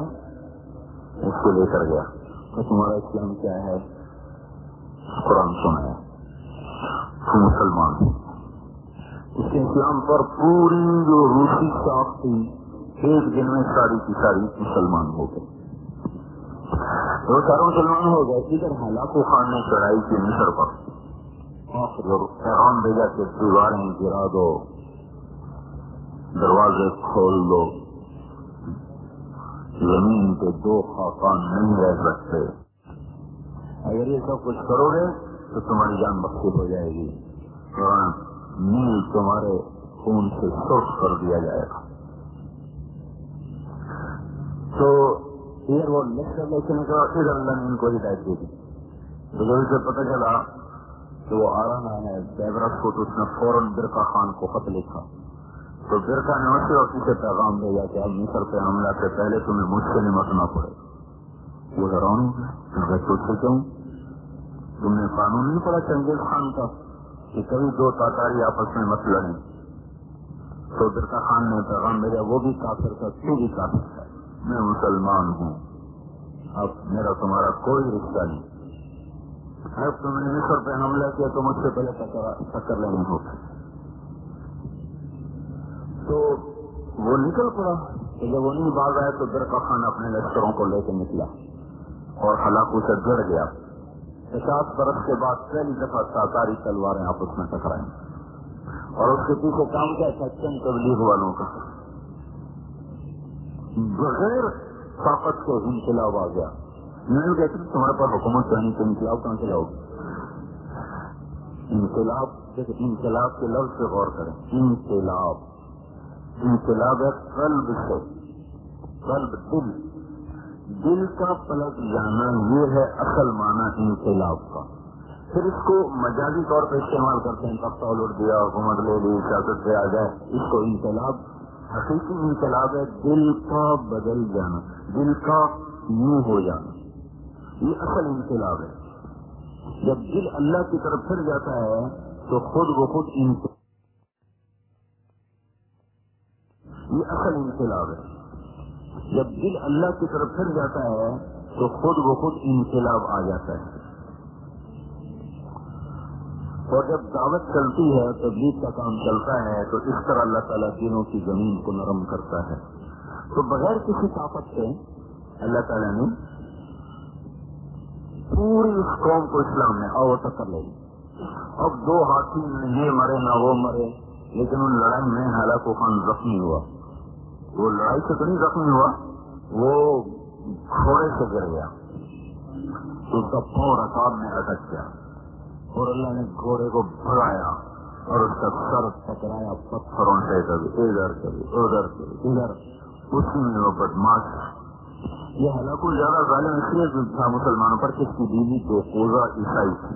اس کو لے کر گیا۔ تو تمہارا اسلام کیا ہے؟ قرآن سنایا۔ تو مسلمان اس کے اسلام پر پوری جو روسی شاخ تھی، ایک دن میں ساری کی ساری مسلمان ہو گئے۔ وہ سارے مسلمان ہو گئے ادھر ہلاکو خان نے چڑھائی کی مصر پر۔ پیغام بھیجا کہ دیواریں گرا دو، دروازے کھول دو۔ زمین پہ دو خاقان نہیں رہ سکتے۔ اگر یہ سب کچھ کرو گے تو تمہاری جان مقصود ہو جائے گی۔ نیل تمہارے خون سے سرخ کر دیا جائے گا۔ تو ایئر وہ لیکچر لیکن کے پھر اللہ نے ان کو ہدایت دے دی بزرگ سے پتہ چلا کہ وہ آ رہا ہے بیبرس کو تو اس نے فوراً برقا خان کو خط لکھا۔ تو برقا نے اسی وقت سے پیغام دیا کہ اب مصر پہ حملہ سے پہلے تمہیں مجھ سے نمٹنا پڑے۔ وہ حیران ہو گیا۔ میں سوچ سکتا تم نے قانون نہیں پڑا چنگیز خان کا کہ کبھی دو تاتاری آپس میں مت لڑیں۔ تو برقا خان نے پیغام بھیجا، وہ بھی کافر تھا، تو بھی کافر تھا۔ میں مسلمان ہوں۔ اب میرا تمہارا کوئی رشتہ نہیں۔ اب تم نے مصر پہ حملہ کیا تو مجھ سے پہلے ٹکر لینی ہوگی تو وہ نکل پڑا جب وہ نہیں باغ آئے تو درکا خان اپنے لشکروں کو لے کے نکلا اور ہلاکو سے گڑ گیا۔ پچاس برس کے بعد پہلی دفعہ ساکاری تلواریں آپس میں ٹکرائیں۔ اور اس کے پیچھے کام کیا تھا؟ چند تبلیغ والوں کا۔ بغیر طاقت کو انقلاب آ گیا۔ میں کہتے ہیں تمہارے پاس حکومت کرنی تو انقلاب کہاں سے لاؤ؟ انقلاب انقلاب کے لفظ سے غور کریں۔ انقلاب۔ انقلاب ہے قلب سے۔ قلب دل۔ دل کا پلٹ جانا یہ ہے اصل معنی انقلاب کا۔ پھر اس کو مجازی طور پہ استعمال کرتے ہیں کب لوٹ دیا حکومت لے لی، سیاست پہ آ جائے اس کو انقلاب، حقیقی انقلاب ہے، دل کا بدل جانا، دل کا یوں ہو جانا۔ یہ اصل انقلاب ہے۔ جب دل اللہ کی طرف پھر جاتا ہے، تو خود وہ خود انقلاب۔ یہ اصل انقلاب ہے۔ جب دل اللہ کی طرف پھر جاتا ہے، تو خود وہ خود انقلاب آ جاتا ہے۔ اور جب دعوت چلتی ہے، تبلیغ کا کام چلتا ہے، تو اس طرح اللہ تعالیٰ دنوں کی زمین کو نرم کرتا ہے۔ تو بغیر کسی طاقت سے اللہ تعالیٰ نے پوری اس قوم کو اسلام میں اوت کر لے اب دو ہاتھی میں یہ مرے، نہ وہ مرے، لیکن ان لڑائی میں ہلاکو خان زخمی ہوا۔ وہ لڑائی سے تو نہیں زخمی ہوا، وہ گھوڑے سے گر گیا۔ تو اس کا پاؤں رکاب میں اٹک گیا اور اللہ نے گھوڑے کو بھرایا اور اس کا سر پکڑایا پتھروں سے کبھی ادھر کبھی ادھر کبھی ادھر۔ اسی میں وہ بدماش یہ ہلاکو زیادہ ظالم اس لیے تھا، مسلمانوں پر کس کی بیوی جو پوزا عیسائی تھی۔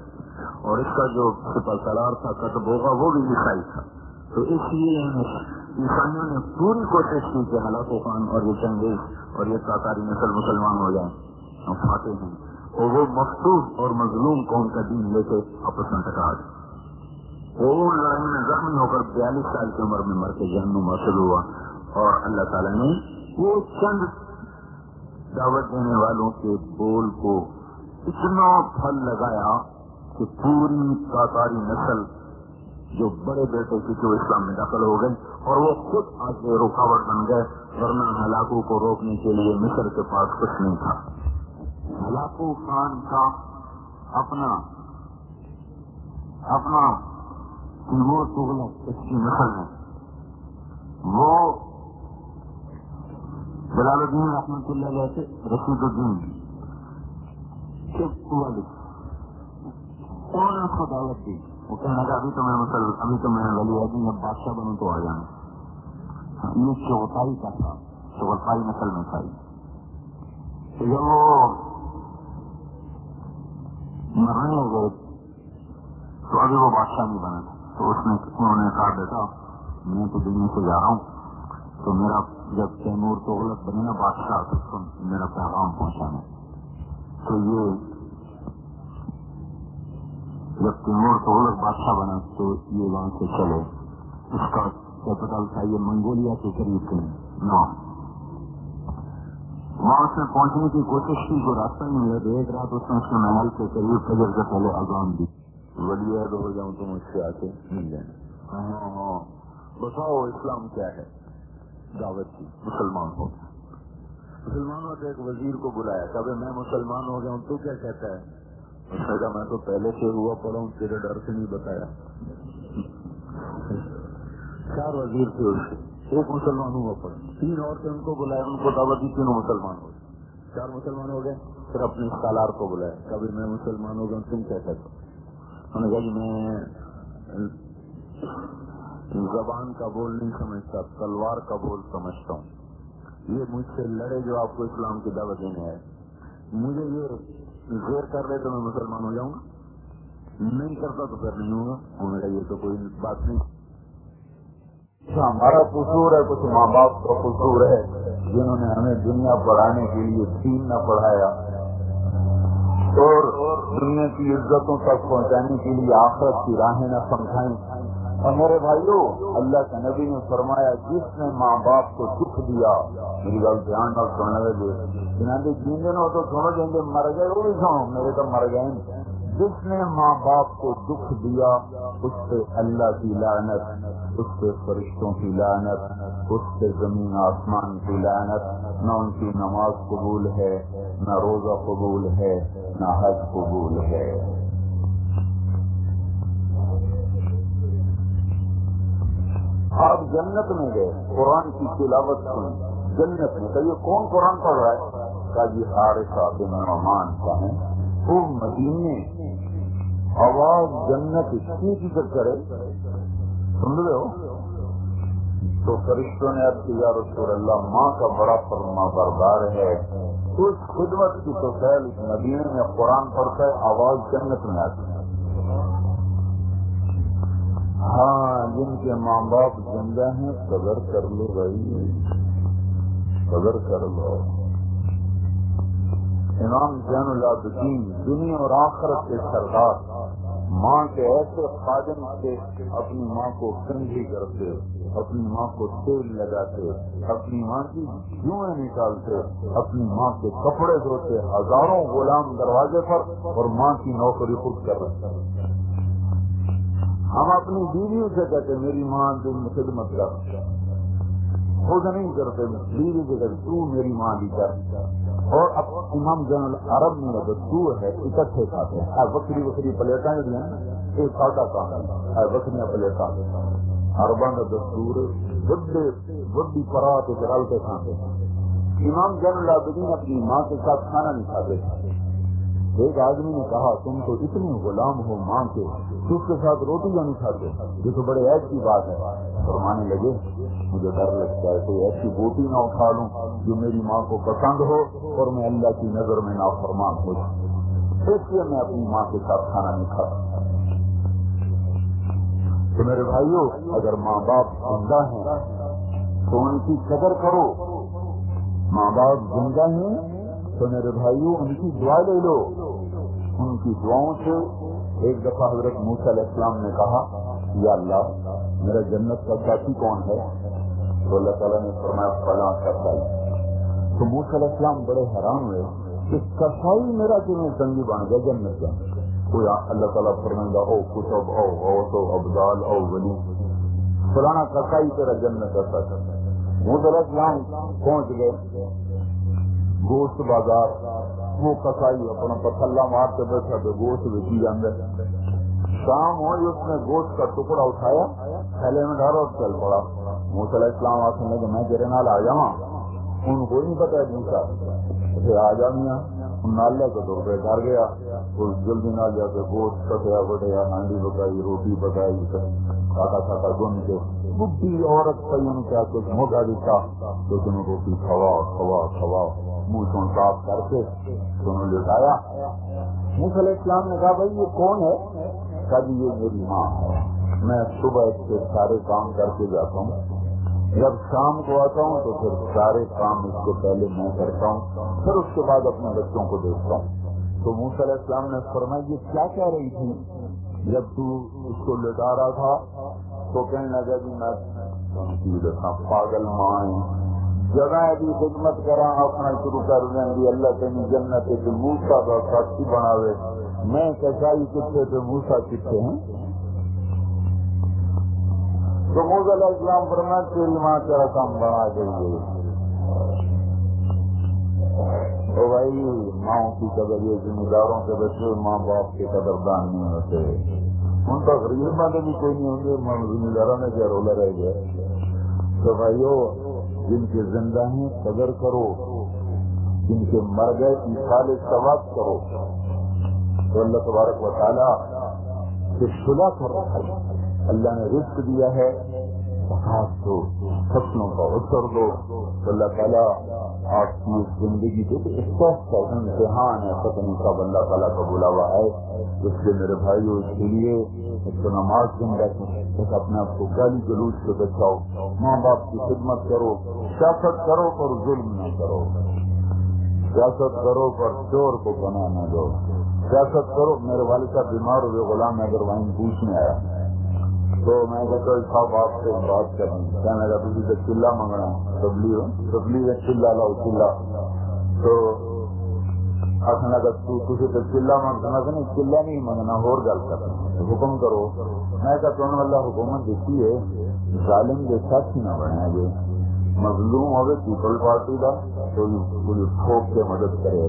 اور اس کا جو سپر سلار تھا کتب ہوگا، وہ بھی عیسائی تھا۔ تو اس لیے عیسائیوں نے پوری کوشش کی کہ ہلاکو خان اور یہ چنگیز اور یہ ساکاری نسل مسلمان ہو جائیں ہم کھاتے ہیں اور وہ مخصوص اور مظلوم قوم کا دین لے کے آپس میں ٹکرا گئے وہ لڑائی میں زخمی ہو کر بیالیس سال کی عمر میں مر کے جہنم حاصل ہوا۔ اور اللہ تعالیٰ نے وہ چند دعوت دینے والوں کے بول کو اتنا پھل لگایا کہ پوری ساکاری نسل جو بڑے بیٹے کی جو اسلام میں داخل ہو گئے اور وہ خود آگے رکاوٹ بن گئے، ورنہ ہلاکو کو روکنے کے لیے مصر کے پاس کچھ نہیں تھا۔ ہلاکو خان کا اپنا اپنا تیمور اس کی نسل ہے۔ وہ جلال الدین رحمت اللہ علیہ سے رشید الدین انہوں نے اس کو دعوت دی وہ کہنے لگا ابھی تو میں مسل، ابھی تو میں ولی آدمی اب بادشاہ بنوں تو آ جانا یہ چوتھائی کا تھا چوتھائی نسل میں تھا۔ جب وہ مرنے ہو گئے، تو ابھی وہ بادشاہ نہیں بنا تھا۔ تو اس نے انہوں نے کہا، بیٹا، میں تو دنیا سے جا رہا ہوں۔ تو میرا جب تیمور تو غلط بنے نا، بادشاہ، تو میرا پیغام پہنچانا تو یہ تیمور تو غلط بادشاہ بنا تو یہ وہاں سے چلے۔ اس کا کیپٹل تھا یہ منگولیا کے قریب کہیں نو۔ وہاں سے پہنچنے کی کوشش کی، جو راستہ نہیں ملا، تو ایک رات اس نے اس کے محل کے قریب فجر سے پہلے اذان دی۔ ولی عہد ہو جاؤں تو مجھ سے آ کے مل جائیں۔ ہاں،, ہاں،, ہاں بتاؤ اسلام کیا ہے؟ دعوت کی، مسلمان ہو۔ مسلمانوں سے ایک وزیر کو بلایا کبھی میں مسلمان ہو گیا ہوں، تو کیا کہتا ہے؟ کہا میں تو پہلے سے ہوا پڑا ہوں، تیرے ڈر سے نہیں بتایا۔ چار وزیر تھے اس کے، ایک مسلمان ہوا پڑا تین عورتیں ان کو بلایا، ان کو دعوت دی، تینوں مسلمان ہو گئے۔ چار مسلمان ہو گئے، پھر اپنے سالار کو بلایا۔ کبھی میں مسلمان ہو گیا، تم کیا کہتے انہوں نے کہا جی میں زبان کا بول نہیں سمجھتا، تلوار کا بول سمجھتا ہوں۔ یہ مجھ سے لڑے جو آپ کو اسلام کی دعوت دینے آئے۔ مجھے یہ زیر کر رہے تو میں مسلمان ہو جاؤں گا۔ نہیں کرتا تو پھر نہیں ہوگا۔ انہوں نے یہ تو کوئی بات نہیں۔ اچھا، ہمارا قصور ہے، کچھ ماں باپ کا قصور ہے۔ جنہوں نے ہمیں دنیا پڑھانے کے لیے دین نہ پڑھایا۔ اور دنیا کی عزتوں تک پہنچانے کے لیے آخرت کی راہیں نہ سمجھائیں۔ اور میرے بھائیو، اللہ کے نبی نے فرمایا، جس نے ماں باپ کو دکھ دیا، میری بات دھیان اور سننے لگے۔ جنہیں جن دن تو سنو دیں گے مر گئے، وہ بھی سنو، میرے تو مر گئے۔ جس نے ماں باپ کو دکھ دیا، اس پہ اللہ کی لعنت، اس پہ فرشتوں کی لعنت، اس پہ زمین آسمان کی لعنت۔ نہ ان کی نماز قبول ہے، نہ روزہ قبول ہے، نہ حج قبول ہے۔ آپ جنت میں گئے، قرآن کی تلاوت سن جنت میں کہ یہ کون قرآن پڑھ رہا ہے؟ کا جی حارثہ بن نعمان کا ہے۔ وہ مدینے، آواز جنت اتنی فکر کرے سن رہے ہو؟ تو فرشتوں نے اب کیا رسول اللہ، ماں کا بڑا فرما بردار ہے۔ اس خدمت کی تو خیال اس مدینے میں قرآن پڑھتا ہے، آواز جنت میں آتی ہے۔ ہاں جن کے ماں باپ زندہ ہیں، قدر کر لو بھائی۔ قدر کر لو۔ امام زین العابدین، دنیا اور آخرت کے سردار۔ ماں کے ایسے خادم سے اپنی ماں کو کنگھی کرتے، اپنی ماں کو تیل لگاتے، اپنی ماں کی جوئیں نکالتے، اپنی ماں کے کپڑے دھوتے، ہزاروں غلام دروازے پر اور ماں کی نوکری خود کر رہے۔ ہم اپنی بیویوں سے کہتے میری ماں دن خدمت کر۔ خود نہیں کرتے، بیوی سے کہتے تو میری ماں بھی کر۔ اور اب امام جن العرب میں دستور ہے، اکٹھے کھاتے ہیں۔ بکری بکری پلیٹا جو ہیں، ایک سادہ کام ہے بکریاں پلیٹا اربا کا دستور بڑے بڑی پرات رل کے کھاتے ہیں۔ امام جن العابدین اپنی ماں کے ساتھ کھانا نہیں کھاتے۔ ایک آدمی نے کہا، تم تو اتنے غلام ہو ماں کے اس کے ساتھ روٹی نہیں کھاتے؟ یہ تو بڑے عید کی بات ہے۔ فرمانے لگے، مجھے ڈر لگتا ہے کوئی ایسی بوٹی نہ اٹھا لوں جو میری ماں کو پسند ہو اور میں اللہ کی نظر میں نافرمان ہو اس لیے میں اپنی ماں کے ساتھ کھانا نہیں کھاتا۔ تو میرے بھائیوں اگر ماں باپ زندہ ہیں تو ان کی قدر کرو۔ ماں باپ زندہ ہیں تو میرے بھائیوں ان کی دعا لے لو۔ ان کی دعاؤں سے ایک دفعہ حضرت موسیٰ علیہ السلام نے کہا، یا اللہ میرا جنت کا ساتھی کون ہے؟ تو اللہ تعالیٰ نے فرمایا، فلاں کسائی. تو موسیٰ علیہ السلام بڑے حیران ہوئے کہ کسائی میرا کیوں تنگی بن گیا؟ جنت کا کوئی اللہ تعالیٰ فرمائے گا او کتب، او او تو ابدال، او ولی فلانا کسائی تیرا جنت کا ساتھ موسیٰ علیہ السلام پہنچ گئے۔ گوشت بازار، وہ کسائی اپنا پتھلا مار کے بیٹھا تو گوشت بیچی جانے شام ہوئی، اس نے گوشت کا ٹکڑا اٹھایا، تھیلے میں ڈالا اور چل پڑا۔ موسل اسلام آسن لگے میں تیرے نال آ جاؤں ان کو نہیں پتا دوسرا اسے آ جانا نالے کو تو روپے گھر گیا۔ تو جلدی نال جا کے گوشت کٹیا بٹیا ہانڈی پکائی، روٹی پکائی کھاٹا کھاٹا گن کے۔ بڈی عورت پہ ان کیا کچھ موقع دیتا لیکن روٹی کھوا کھوا کھوا۔ منہ سن صاف کر کے انہوں نے لٹایا۔ علیہ السلام نے کہا، بھائی، یہ کون ہے؟ کہا جی یہ میری ماں ہے۔ میں صبح اس کے سارے کام کر کے جاتا ہوں۔ جب شام کو آتا ہوں تو پھر سارے کام اس کو پہلے میں کرتا ہوں۔ پھر اس کے بعد اپنے بچوں کو دیکھتا ہوں۔ تو موس علیہ السلام نے فرمایا، یہ کیا کہہ رہی تھی؟ جب تو اس کو لٹا رہا تھا تو کہنے لگا جی میں پاگل ماں جگہ بھی خدمت کرا، اپنا شروع کر دیں گی اللہ تین جنت کے موسا کا ساتھی بناوے۔ میں کسائی کتنے پہ موسا کتنے ہیں؟ تو موز علیہ السلام فرما تیری ماں تیرا کام بنا دیں گے۔ تو بھائی، ماؤں کی قدر یہ ذمہ داروں کے بچے، ماں باپ کے قدر دان نہیں ہوتے۔ ان کا غریب والے بھی کوئی نہیں ہوں گے ذمہ داروں نے کیا رولا رہ گیا؟ تو بھائیو جن کے زندہ ہیں، قدر کرو۔ جن کے مر گئے مثال ثواب کرو۔ تو اللہ تبارک و تعالیٰ سے صلاح کر رہا ہے۔ اللہ نے رزق دیا ہے۔ بخاص تو فصلوں کا اتر دو۔ تو اللہ تعالیٰ آپ کی زندگی کو اسپشٹ کا امتحان ہے ختم کب اللہ تعالیٰ کا بلاوا ہے۔ اس لیے میرے بھائی اس کے لیے اس کو نماز دن بیٹھے بس اپنے آپ کو گالی جلوس سے بچاؤ۔ ماں باپ کی خدمت کرو، سیاست کرو پر ظلم نہ کرو۔ سیاست کرو پر چور کو بنا نہ دو۔ سیاست کرو، میرے والد صاحب بیمار ہوئے، غلام اگر وہیں پوچھنے آیا۔ تو میں کہتا ہوں صاحب آپ سے بات کرنی کہنے لگا کسی سے چلا منگنا تبلیغ تبلیغ چلا لاؤ چلا تو آخر اگر کسی تو چلا منگنا کہ نہیں چلا نہیں منگنا، اور گل کرنا حکم کرو۔ میں کہا تمہیں اللہ حکومت دیتی ہے، ظالم کے ساتھ نہ بنیا جی مظلوم ہوگے، پیپل پارٹی کا کوئی ٹھوک کے مدد کرے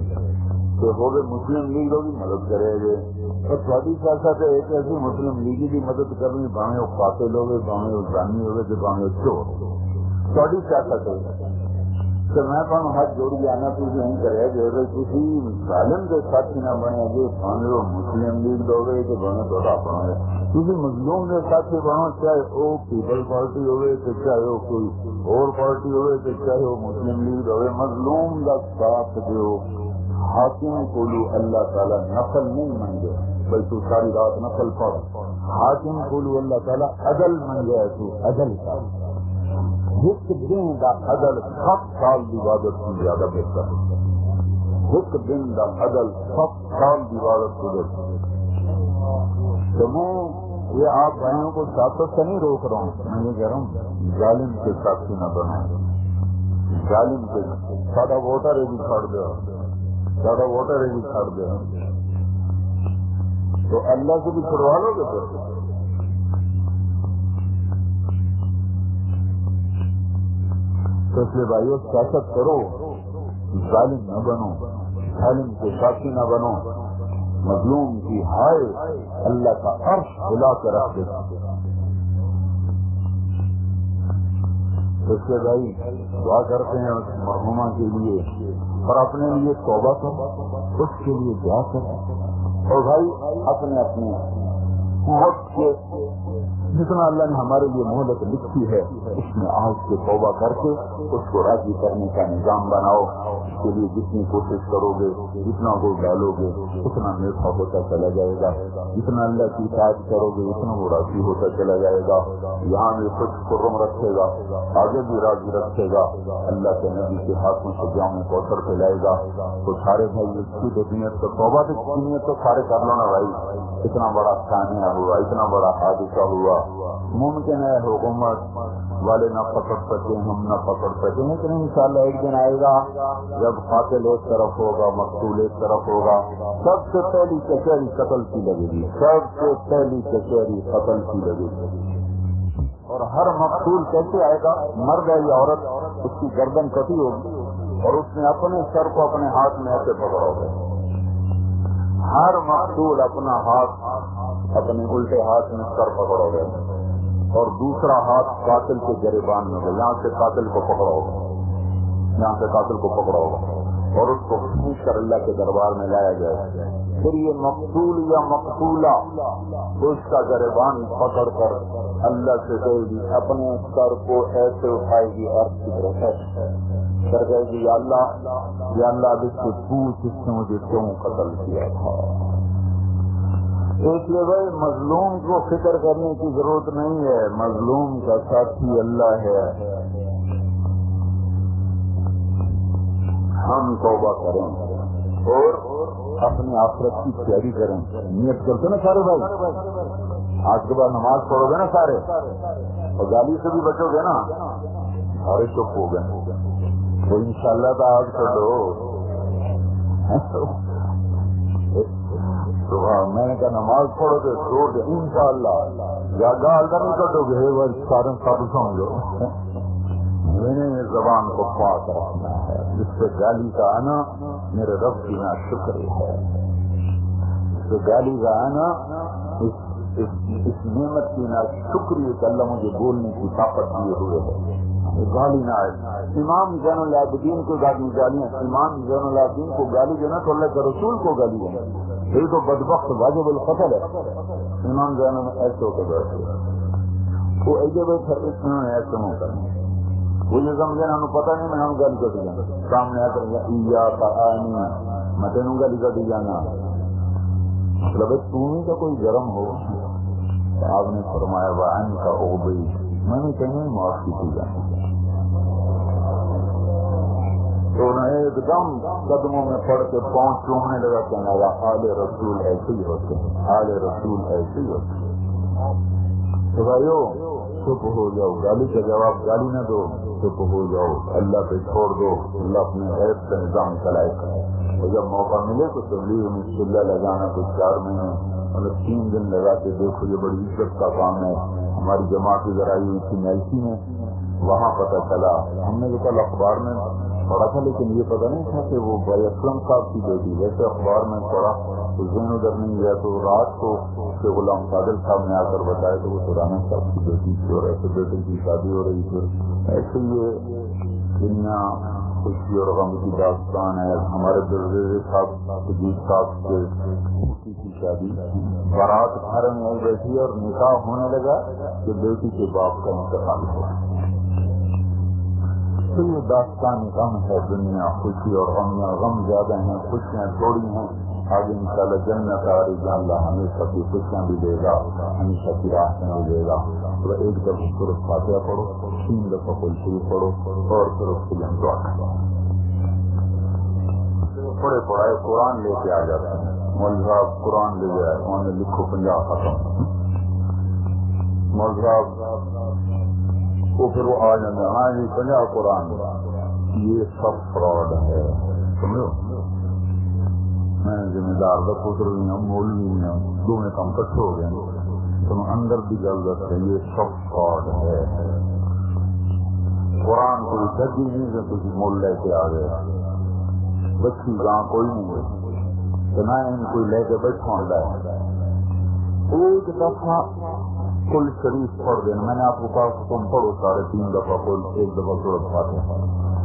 تو ہوگے، مسلم لیگ بھی مدد کرے گے اور تھوڑی سیاست ہے ایک ایسی مسلم لیگ کی مدد کرنی باہیں وہ قاتل ہوگے باہیں وہ جانی ہوگے تو باہیں چور تھوڑی سیاست ہے۔ تو میں تمہیں ہاتھ جوڑ کے آنا تو نہیں کرے گا اگر کسی ظالم کے ساتھ نہ بنے گے بھاوے وہ مسلم لیگ دو تو بنے تو اپنا ہے کسی مظلوم کے ساتھ بنو چاہے وہ پیپل پارٹی ہوگی تو چاہے وہ کوئی اور پارٹی ہوگی تو چاہے وہ مسلم لیگ ہوگی مظلوم کا ساتھ جو حاکم کو لو، اللہ تعالیٰ نقل نہیں من گئے بھائی تو ساری رات نقل پڑھ۔ حاکم کو لو، اللہ تعالیٰ عدل من تو عدل کا۔ ایک دن کا عدل سات سال کی عبادت کی زیادہ بہتر۔ ہے ایک دن کا عدل سات سال کی عبادت کی بہتر۔ تو میں یہ آپ بھائیوں کو ساتھ سے نہیں روک رہا ہوں۔ میں یہ کہہ رہا ہوں، ظالم کے ساتھی نہ بنا ظالم کے سارا ووٹر ہے بھی چھوڑ دیا سارا ووٹر ہے بھی دیا تو اللہ سے بھی چھڑوا لو گے پھر تو اس لیے بھائیو، سیاست کرو، ظالم نہ بنو، ظالم کے ساتھی نہ بنو۔ مظلوم کی ہائے، اللہ کا عرش ہلا کے رکھ دے۔ اس بھائی، دعا کرتے ہیں مرحوما کے لیے۔ اور اپنے لیے توبہ کر، اس کے لیے دعا کر۔ اور بھائی اپنے اپنے وقت کے جتنا اللہ نے ہمارے لیے مہلت لکھی ہے، اس میں آج سے توبہ کر کے اس کو راضی کرنے کا نظام بناؤ، اس کے لیے جتنی کوشش کرو گے، جتنا وہ ڈالو گے، اتنا میٹھا ہوتا چلا جائے گا۔ جتنا اللہ کی ساتھ کرو گے، اتنا وہ راضی ہوتا چلا جائے گا۔ یہاں بھی خوش خرم رکھے گا، آگے بھی راضی رکھے گا۔ اللہ کے نبی کے ہاتھوں سے جامع کوثر پھیلائے گا۔ تو سارے بھائی، اس کی نیت تو توبہ کی نیت تو سارے کر لو نا بھائی۔ اتنا بڑا کھانا ہوا، اتنا بڑا حادثہ ہوا۔ ممکن ہے حکومت والے نہ پکڑ سکے ہم نہ پکڑ سکیں، لیکن ان شاء اللہ ایک دن آئے گا، جب قاتل ایک طرف ہوگا، مقتول ایک طرف ہوگا، سب سے پہلی کچہری قتل کی لگے گی، سب سے پہلی کچہری قتل کی لگے گی۔ اور ہر مقتول کیسے آئے گا؟ مر گئی عورت، اس کی گردن کٹی ہوگی اور اس نے اپنے سر کو اپنے ہاتھ میں ایسے پکڑا ہوگا۔ ہر مقتول اپنا ہاتھ اپنے الٹے ہاتھ میں سر پکڑو گے اور دوسرا ہاتھ قاتل کے گریبان میں ہوگا یہاں سے قاتل کو پکڑا ہوگا یہاں سے قاتل کو پکڑا ہوگا اور اس کو کھینچ کر اللہ کے دربار میں لایا جائے پھر یہ مقتول یا مقتولہ اس کا گریبان پکڑ کر اللہ سے کہے گی، اپنے سر کو ایسے اٹھائے گی ارد کی طرف کر گئے گی یا اللہ یا اللہ اب اس پوچھ اس نے مجھے کیوں قتل کیا تھا؟ اس لیے بھائی، مظلوم کو فکر کرنے کی ضرورت نہیں ہے، مظلوم کا ساتھی اللہ ہے۔ ہم توبہ کریں اور اپنی آخرت کی تیاری کریں۔ نیت کرتے نا سارے بھائی؟ آج کے بعد نماز پڑھو گے نا سارے؟ اور گالی سے بھی بچو گے نا؟ سارے چپ ہو گئے۔ تو ان شاء اللہ کا آج کر دو ہاں، میں نے کہا نماز پڑھو گے چھوڑ دے ان شاء اللہ یا گال کا نہیں کٹو گے سارے سب سمجھو میں نے زبان کو پاک رکھنا ہے۔ جس سے گالی کا آنا میرے رب کی نا شکر ہے۔ جس سے گالی کا آنا اس, اس, اس نعمت کی نا شکریہ کہ اللہ مجھے بولنے کی طاقت دیے ہوئے ہے۔ گالی نہ آئے۔ امام زین العابدین کو گالی گالیاں امام زین العابدین کو گالی دینا تو اللہ کے رسول کو گالی دینا۔ یہ تو بدبخت، واجب القتل ہے۔ امام زین ایسے ہوتے بیٹھے وہ ایسے بیٹھے انہوں نے ایسے نہیں کرنا وہ یہ سمجھے پتا نہیں، میں گالی کٹ جانا سامنے آ کر آنی میں تینوں گالی کٹ جانا۔ مطلب تم ہی کا کوئی گرم ہو۔ آپ نے فرمایا وہ کا میں نے کہیں معاف کی تھی جانا تو انہیں ایک دم قدموں میں پڑھ کے پاؤں چومنے لگا کہنے لگا آل رسول ایسے ہی ہوتے ہیں، آل رسول ایسے ہی ہوتے ہیں۔ تو بھائیو، چپ ہو جاؤ۔ گالی کا جواب گالی نہ دو، چپ ہو جاؤ۔ اللہ پہ چھوڑ دو۔ اللہ اپنے غیب کا نظام چلائے اور جب موقع ملے تو تبلیغ میں چلہ لگانا تو چار مہینے مطلب تین دن لگا کے دیکھو یہ بڑی عزت کا کام ہے۔ ہماری جماعت ذرا تھی میلسی میں، وہاں پتہ چلا۔ ہم نے جو کل اخبار میں پڑھا تھا، لیکن یہ پتہ نہیں تھا کہ وہ بھائی اسلم صاحب کی بیٹی۔ ویسے اخبار میں پڑھا تو ذہن ادھر نہیں گیا، تو رات کو غلام فاضل صاحب نے آ کر بتایا تو وہ سرانا صاحب کی بیٹی تھی اور ایسے بیٹے کی شادی ہو رہی تھی۔ ایسے یہ دنیا خوشی اور غم کی داستان ہے۔ ہمارے درویزے صاحب سجیت صاحب کے بیٹی کی شادی بارات گھر میں بیٹھی اور نکاح ہونے لگا کہ بیٹی کے باپ کا انتقال ہوا۔ تو یہ داستان کم ہے، دنیا خوشی اور غم غم زیادہ ہیں، خوشیاں تھوڑی ہیں۔ آگے ان شاء اللہ جنت آ رہی اللہ ہمیشہ کی خوشیاں بھی دے گا ہمیشہ کی راستیں بھی دے گا۔ تو ایک دفعہ صرف فاتحہ پڑھو، تین دفعہ کوئی شروع پڑھو اور پھر اس کے لیے دعا کرو۔ پڑھے پڑھائے قرآن لے کے آ جاتے ہیں۔ مول صاحب قرآن لے جائے انہوں نے لکھو، پنجاب ختم۔ مول صاحب، وہ پھر وہ آ جاتے ہاں جی پنجاب قرآن۔ یہ سب فراڈ ہے سمجھو میں ذمہ دار کا پتر بھی ہوں، مولوی بھی ہوں، دونوں کام کٹھے ہو گئے تو اندر بھی گل ہے یہ سب فراڈ ہے۔ قرآن کوئی سردی نہیں کہ تھی مول لے کے آ گئے۔ بچی گاں کوئی نہیں ہے۔ تو نہ ان کوئی لے کے بیٹھا ہے۔ ایک دفعہ کل شریف پڑھ دینا، میں نے آپ کو کہا تم پڑھو سارے تین دفعہ کل ایک دفعہ سورت پاتے ہیں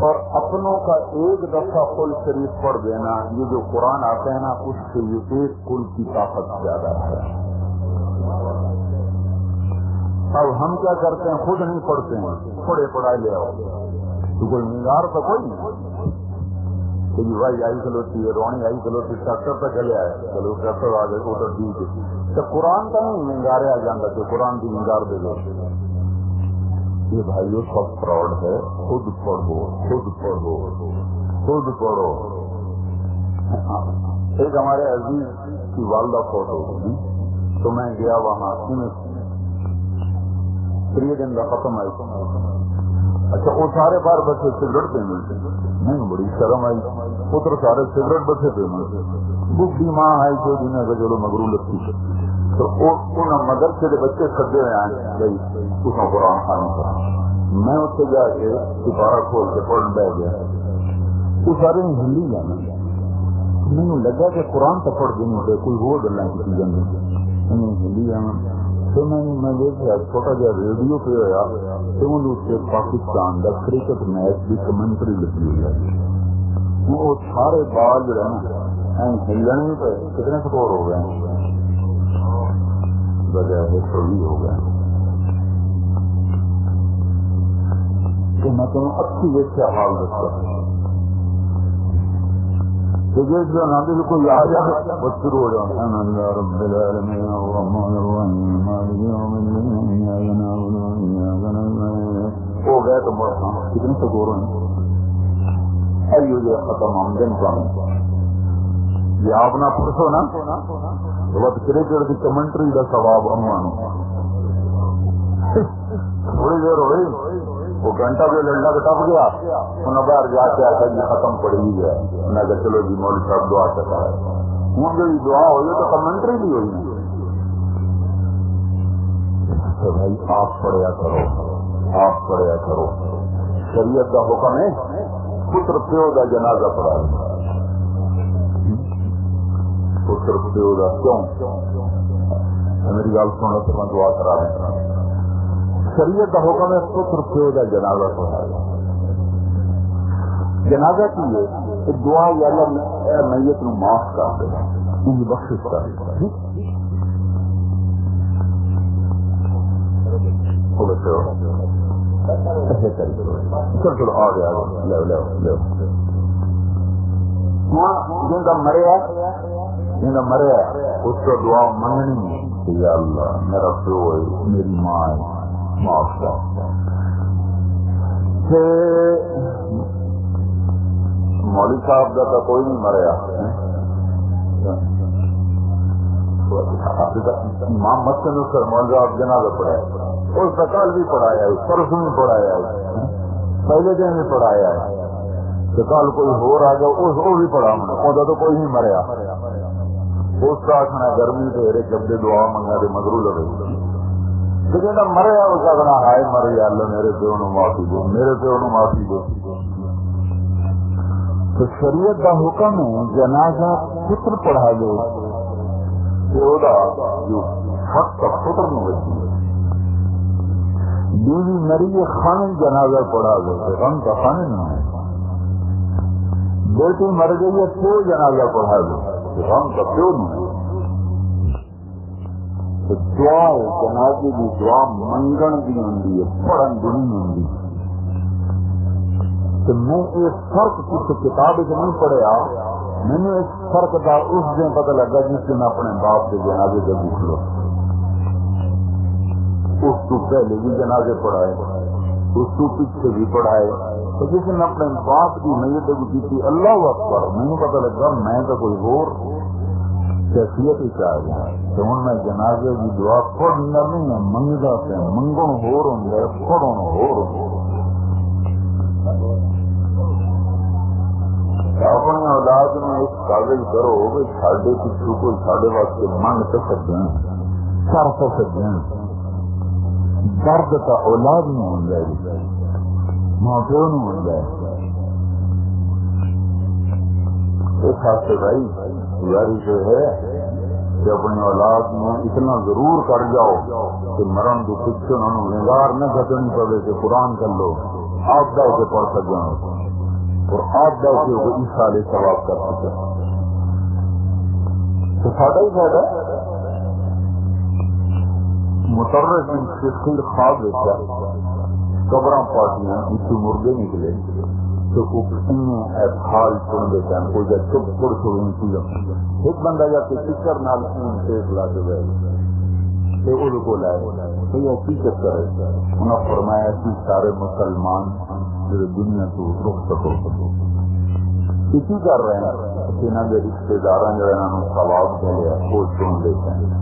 اور اپنوں کا ایک دفعہ کل شریف پڑھ دینا، یہ جو قرآن آتے ہیں نا، اس سے یہ ایک کل کی طاقت زیادہ ہے۔ اب ہم کیا کرتے ہیں؟ خود نہیں پڑھتے ہیں۔ پڑھے، پڑھائی لے آؤ۔ تو کوئی نگار تو کوئی نہیں۔ کہ بھائی آئی کلوتی ہے رونی آئی کلوتی ٹریکٹر پہ چلے آئے۔ چلو ٹریکٹر آ گئے ادھر ٹھیک ہے۔ تو قرآن کا نہیں نگارے آ جانا کہ قرآن کی نگار دے دو۔ یہ بھائیو، سب فراڈ ہے۔ خود پڑھو خود پڑھو خود پڑھو۔ ایک ہمارے عزیز کی والدہ فوٹو تو میں گیا وہاں دن کا ختم آئی۔ اچھا وہ سارے بار بچے سگریٹ پہ ملتے نہیں، بڑی شرم آئی۔ پتر سارے سگریٹ بچے پہ ملتے بڑھی ماں آئی تو جنہیں کا چلو مگرو لگتی تو مدرسے کے بچے سجے ہوئے قرآن خانی کا میں اس جا کے سپارہ کھول کے پڑھ بہ گیا۔ وہ سارے ہندی جانا مجھے لگا کہ قرآن تو پڑھ دیں کوئی وہ گلا ہندی جانا تو میں دیکھا چھوٹا جہا ریڈیو پہ ہوا تو پاکستان کا کرکٹ میچ کی کمنٹری لگی ہوئی ہے۔ وہ سارے بال جو ہے نا ہلنے پہ کتنے سکور ہو گئے بجائے سوئی ہو گئے کہ میں تمہیں اچھی دیکھ حال رکھتا ہوں۔ آ جائے وہ ہو جانا رب الرحمن نعبد ہو گئے تو مرنا ہاں۔ کتنے سے ہیں؟ ایو یہ ختم ہم دن پانے یہ آپ نہ پرسو نا۔ وقت کرکٹ کی کمنٹری کا ثواب امان تھوڑی دیر ہوئی، وہ گھنٹہ بھی لڑنا کا ٹپ گیا۔ انہیں باہر جا کے آتا جی ختم پڑ ہی گیا میں کہ چلو جی مول صاحب دعا کرتا ہے۔ ہوں جو دعا ہوئی تو کمنٹری بھی ہوئی بھائی، آپ پڑھیا کرو۔ آپ پڑھیا کرو۔ شریعت کا حکم ہے پتر پیو کا جنازہ پڑا پتر پیو کا کیوں میری گل سننا تو میں دعا کرا رہا شریعت کا حکم ہے پتر پیو کا جنازہ پڑھایا جنازہ کی ہے دعا یا اللہ میت نو معاف کر دے۔ ان بخش کر دے۔ مریا ہاں، جن مریا جنہیں مریا اس کو دعا منگنی یا اللہ میرا پیو ہے میری ماں ہے مولوی صاحب کا تو کوئی نہیں مریا امام مسجد اس مولوی صاحب جنازہ پڑھایا اس کا کل بھی پڑھایا ہے پرسوں بھی پڑھایا ہے پہلے دن بھی پڑھایا ہے کہ کوئی ہو رہا گیا اس وہ بھی پڑا ہونا وہ تو کوئی نہیں مریا اس کا آخنا گرمی تو میرے جبے دعا منگا دے مگرو لگے۔ لیکن مریا اس کا آخنا ہائے مر اللہ، میرے پیو نو معافی دو، میرے پیو نو معافی دو۔ تو شریعت کا حکم ہے، جنازہ فطر پڑھا دو۔ پیو دا جو حق فطر نو بچی بیوی مری خان جنازہ پڑھا دو۔ غم کا خان نہ ہے۔ بیٹی مر گئی ہے، تو جنازہ پڑھا دو۔ غم کا کیوں نہیں؟ دعا ہے، جنازے کی دعا منگن کی ہوں پڑھن بھی نہیں ہوں تو میں یہ فرق کسی کتاب سے نہیں پڑھیا میں نے اس فرق کا اس دن پتہ لگا جس دن اپنے باپ کے جنازے سے دکھ لو اس تو پہلے بھی جنازے پڑھائے، اس کو پیچھے بھی پڑھائے۔ تو جس نے اپنے باپ کی میت کی تھی اللہ اکبر، مجھے پتا لگا میں تو کوئی اور کیفیت ہی چاہ گیا تو ہوں میں جنازے کی دعا پڑھنا نہیں ہے منگا سے منگن ہو رہے پڑھن ہو اپنی اولاد میں ایک کاغذ کرو کہ ساڈے پچھو کوئی ساڈے واسطے منگ تو سجن کر تو سجن درد کا اولاد میں ہو جائے ماں پیو نو ہو اس ہاستے بھائی گزارش جو ہے کہ اپنی اولاد میں اتنا ضرور کر جاؤ کہ مرن تو پیچھے انہوں نگار نہ گھٹنی پڑے کہ قرآن کر لو۔ آپ دا اسے پڑھ سک جاؤ۔ اور آپ دا اسے وہ اس سال ثواب کر سکے تو فائدہ ہی فائدہ مترس ان خواب دیکھا قبر پارٹیاں جس مردے نکلے۔ تو حال سن دیتے ہیں کوئی جب چپ پڑ چھوڑی چیزوں ایک بندہ جا کے فکر نال پیٹ لا کے گئے کو لائے تو یہ حقیقت کرے انہوں نے فرمایا کہ سارے مسلمان جو دنیا کو رخ سکو سکو کسی کر رہے ہیں کہ انہوں کے رشتے دار جو انہوں نے سواب دے وہ سن دیتے ہیں۔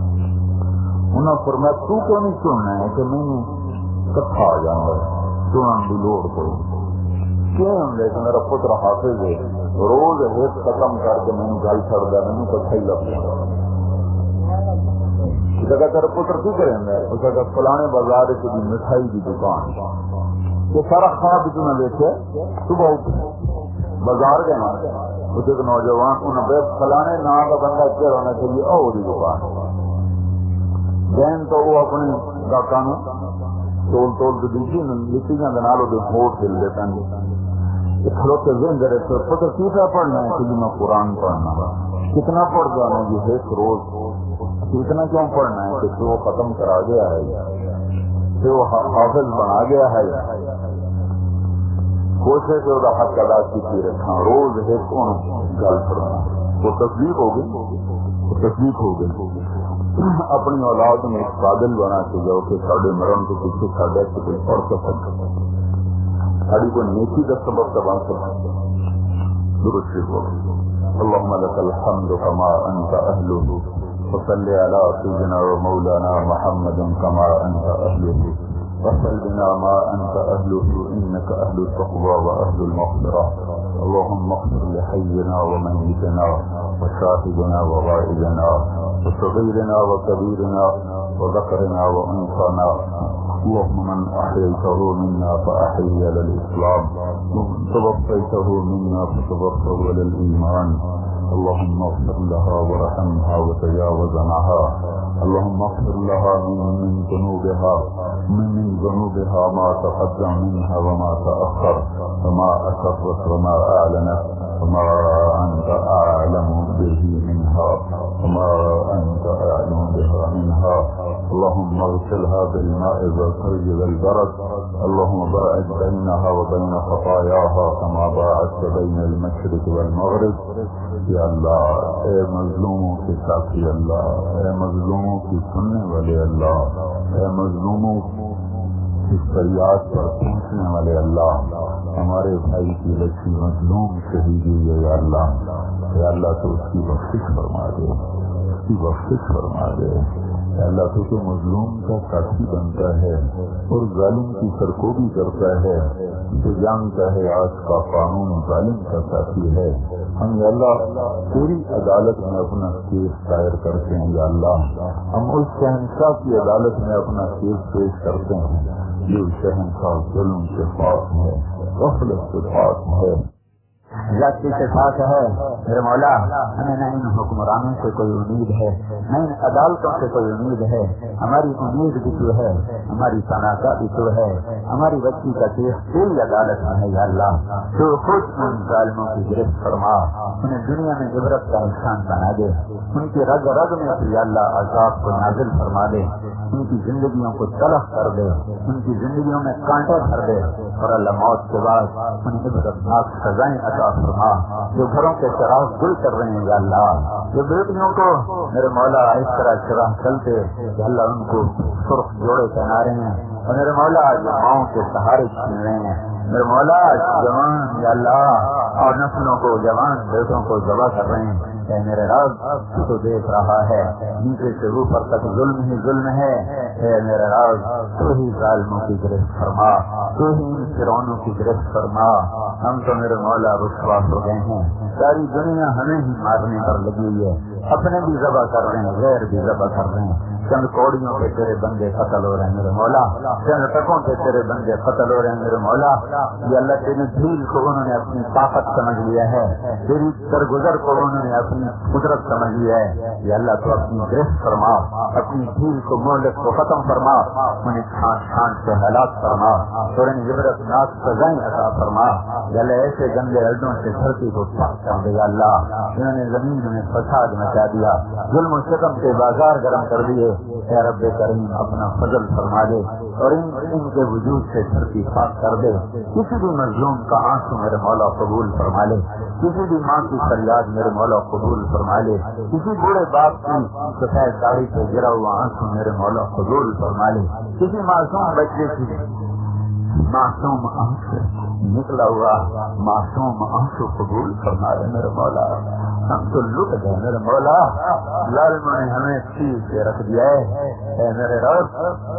انہوں نے فرمایا، تو کیوں نہیں سننا ہے کہ میں کٹھا آ جاؤں گا سنن کی لوڑ پڑی۔ کیوں لیکن میرا پتر حافظ ہے؟ روز ہیت ختم کر کے مینو گل چڑھتا مینو کٹھا ہی لگتا تیرا پتر کی کریں گے اس جگہ فلانے بازار کی مٹھائی کی دکان۔ یہ سارا خواب جو میں دیکھے، صبح اٹھ بازار گئے اس ایک نوجوان، انہوں فلانے نا کا بندہ کیا ہونا چاہیے او دکان۔ دین تو وہ اپنے گاہکوں تول تول کے دوسری لکیاں دنال وہ ہوٹ ہل دیتا ہے کھلوتے ذہن دے رہے پتہ کیسا پڑھنا ہے کہ جی میں قرآن پڑھنا کتنا پڑھ جانا جی ایک روز؟ اتنا کیوں پڑھنا ہے کہ وہ ختم کرا گیا ہے؟ کہ وہ حافظ بنا گیا ہے؟ کوشش ہے حق ادا کی رکھا روز ایک کون گل پڑھنا وہ تصدیق ہو گئی؟ وہ تصدیق ہو گئی. اپنی اولاد میں ایک قابل بنا کے جاؤ کہ ساڑھے مرن کے پیچھے ساڑھے سے کوئی پڑھ سکتا ساڑھی کو نیکی کا سبب کا بن سکتا درست ہو۔ اللهم لك الحمد كما انت اهله وصل على سيدنا ومولانا محمد كما انت اهله وصل بنا ما انت اهله انك اهل التقوى واهل المغفره اللهم اغفر لحينا وميتنا وشاهدنا وغائبنا وصغيرنا وكبيرنا وذكرنا وانثانا اللهم من احييته منا فاحيي على ومن توفيته منا فتوفه على اللهم اغفر لها ورحمها وتجاوز عنها اللهم اغفر لها من ذنوبها، من من ذنوبها ما تقدم منها وما تأخر، وما أسرت وما أعلنت، وما أنت أعلم به منها، وما أنت أعلم بها منها. اللهم اغسلها بالماء والثلج والبرد. اللهم باعد بينها وبين خطاياها كما باعدت بين المشرق والمغرب. یا اللہ اے مظلوموں کے ساتھی اللہ، اے مظلوموں کی سننے والے اللہ، اے مظلوموں کی فریاد پر پہنچنے والے اللہ، ہمارے بھائی کی لچی مظلوم شہیدی ہے یا اللہ یا اللہ تو اس کی بخش فرما دے، اس کی بخش فرما دے۔ اللہ تو تو مظلوم کا ساتھی بنتا ہے اور ظالم کی سرکوبی کرتا ہے تو جانتا ہے آج کا قانون ظالم کا ساتھی ہے۔ ہم یا اللہ پوری عدالت میں اپنا کیس دائر کرتے ہیں یا اللہ۔ ہم اس شہنشاہ کی عدالت میں اپنا کیس پیش کرتے ہیں۔ جو شہنشاہ ظلم کے پاس ہے، غفلت کے پاس ہے۔ لکی کے ساتھ ہے۔ میرے مولا، ہمیں نہ ان حکمرانوں سے کوئی امید ہے۔ نہ ان عدالتوں سے کوئی امید ہے۔ ہماری امید بھی تو ہے۔ ہماری تنازع بھی تو ہے۔ ہماری بچی کا کیس پوری عدالت میں ہے یا اللہ۔ تو خود ان ظالموں کی گرفت فرما۔ انہیں دنیا میں عبرت کا انسان بنا دے۔ ان کی رگ رگ میں یا اللہ عذاب کو نازل فرما دے۔ ان کی زندگیوں کو تلخ کر دے۔ ان کی زندگیوں میں کانٹے بھر دے۔ اور اللہ موت کے بعد انہیں عبرتناک سزائیں عطا فرما جو گھروں کے چراغ گل کر رہے ہیں، یا اللہ، جو بیٹیوں کو میرے مولا اس طرح چراغ چلتے کہ اللہ ان کو سرخ جوڑے پہنا رہے ہیں، اور میرے مولا جو ماؤں کے سہارے چھین رہے ہیں۔ میرے مولا جوان، یا اللہ، اور نسلوں کو، جوان بیٹوں کو ذبح کر رہے ہیں۔ اے میرے رب، تو دیکھ رہا ہے نیچے سے اوپر تک ظلم ہی ظلم ہے۔ اے میرے رب، تو ہی ظالموں کی گرفت فرما، تو ہی ان فرونوں کی گرفت فرما۔ ہم تو میرے مولا رسوا ساری دنیا ہمیں ہی مارنے پر لگی ہوئی ہے۔ اپنے بھی ذبح کر رہے ہیں، غیر بھی ذبح کر رہے ہیں۔ چند کوڑیوں پہ تیرے بندے قتل ہو رہے ہیں میرے مولا۔ چند ٹکوں پہ تیرے بندے قتل ہو رہے ہیں میرے مولا۔ یہ اللہ تیری جھیل کو انہوں نے اپنی طاقت سمجھ لیا ہے۔ تیری سرگزر کو انہوں نے اپنی قدرت سمجھ لیا ہے۔ یہ اللہ، تو اپنی گرفت فرما۔ اپنی جھیل کو، مہلت کو ختم فرما۔ انہیں چھان چھان سے حالات فرما۔ اور ان عبرت ناک سزائیں عطا فرما۔ یہ اللہ، ایسے گندے اڈوں سے دھرتی کو پاک کر دے۔ اللہ انہوں نے زمین میں فساد مچا دیا۔ ظلم و ستم کے بازار گرم کر دیے اے رب کریم، اپنا فضل فرما دے اور ان ان کے وجود سے دھرتی پاک کر دے۔ کسی بھی مظلوم کا آنسو میرے مولا قبول فرما لے۔ کسی بھی ماں کی فریاد میرے مولا قبول فرما لے۔ کسی بوڑھے باپ کی سفید داڑھی سے گرا ہوا آنسو میرے مولا قبول فرما لے۔ کسی معصوم بچے کی معصوم آنسو نکلا ہوا معصوم آنسو قبول فرما لے میرے مولا۔ ہم تو لٹ گئے میرے مولا۔ لالم نے ہمیں چیز سے رکھ دیا ہے۔ اے میرے رب،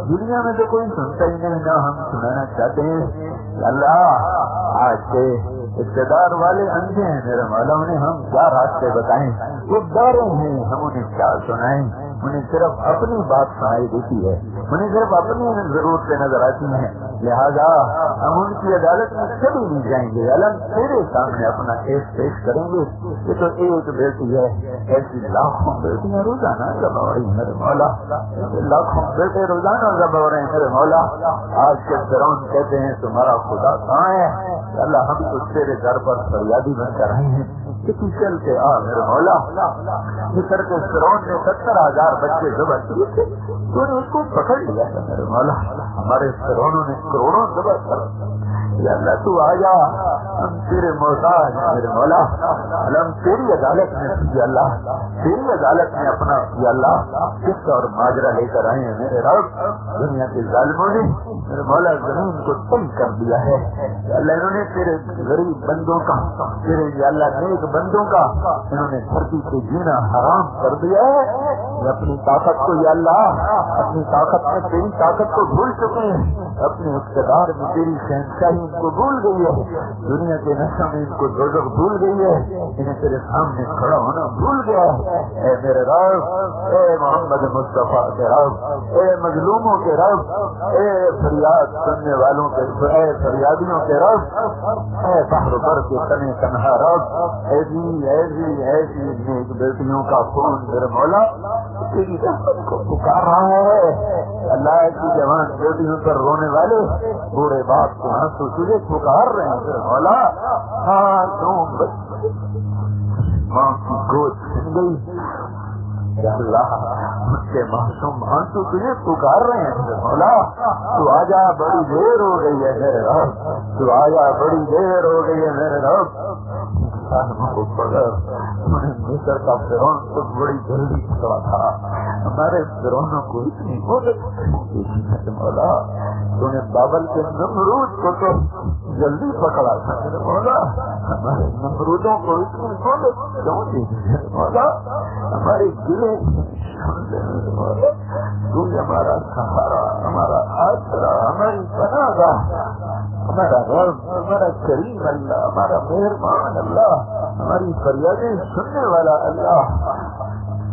دنیا میں تو کوئی سنتا ہی نہیں، نہ ہم سنانا چاہتے ہیں۔ اللہ، آج سے اقتدار والے اندھے ہیں میرے مولا، انہیں ہم کیا راستے بتائیں؟ وہ ڈرے ہیں، ہم انہیں کیا سنائیں؟ انہیں صرف اپنی بات سنائی دیتی ہے، انہیں صرف اپنی ضرورتیں نظر آتی ہیں۔ لہذا ہم ان کی عدالت میں کبھی نہیں جائیں گے۔ الگ تیرے سامنے اپنا کیس پیش کریں گے۔ یہ تو ایک بیٹی ہے، ایسی لاکھوں بیٹیاں روزانہ جب ہو رہی میرے مولا۔ لاکھوں بیٹے روزانہ جب ہو رہے ہیں میرے مولا۔ آج کے فرون کہتے ہیں، تمہارا خدا کہاں ہے؟ اللہ، ہم تو تیرے گھر پر فریادی بن کر رہے ہیں۔ چل کے آ میرے مولا۔ کے فرون نے ستر ہزار چار بچے ذبح کیے تھے، تو نے اس کو پکڑ لیا۔ تھا میرے مولا، ہمارے فرونوں نے کروڑوں ذبح کر یا اللہ، تو آ جا ہم تیرے محتاج میرے مولا۔ ہم تیری عدالت میں یا اللہ۔ تیری عدالت میں اپنا، یا اللہ، کس اور ماجرا لے کر آئے ہیں میرے رب؟ دنیا کے ظالموں نے میرے مولا زمین کو تنگ کر دیا ہے۔ اللہ، انہوں نے تیرے غریب بندوں کا، تیرے، یا اللہ، نیک بندوں کا، انہوں نے دھرتی سے جینا حرام کر دیا ہے۔ اپنی طاقت کو یا اللہ، اپنی طاقت میں تیری طاقت کو بھول چکے ہیں۔ اپنے اقتدار میں تیری شہنشاہی ان کو بھول گئی ہے۔ دنیا کے نشہ میں ان کو دوزخ بھول گئی ہے۔ انہیں تیرے سامنے کھڑا ہونا بھول گیا ہے۔ اے میرے رب، اے محمد مصطفیٰ کے رب، اے مظلوموں کے رب، اے فریاد سننے والوں کے اے فریادیوں کے رب، اے بحر بر کے تنے تنہا رب۔ ایسی جی، ایسی جی، ایسی جی، بیٹیوں کا خون میرے مولا۔ تیری رحمت کو پکار رہا ہے۔ اللہ کی جوان بیٹیوں پر رونے والے بوڑھے باپ کے ہاتھوں تجھے پکار رہے ہیں۔ پھر مولا ہاں تم ماں کی گود چھن گئی۔ اللہ، اس کے معصوم آنسو تجھے پکار رہے ہیں۔ پھر مولا، تو آجا، بڑی دیر ہو گئی ہے میرے رب۔ تو آجا، بڑی دیر ہو گئی ہے میرے رب۔ کو بغیر مصر کا فرون تو بڑی جلدی پکڑا تھا ہمارے فرونوں کو اتنی مولا تو نے بابل کے نمرود کو تو جلدی پکڑا تھا مولا ہمارے نمرودوں کو اتنی مدد کیوں دی مولا ہمارے گلے تو ہمارا سہارا ہمارا آسرا ہماری پناہ گاہ ہمارا رب، ہمارا کریم اللہ، ہمارا مہربان اللہ، ہماری فریادیں سننے والا اللہ۔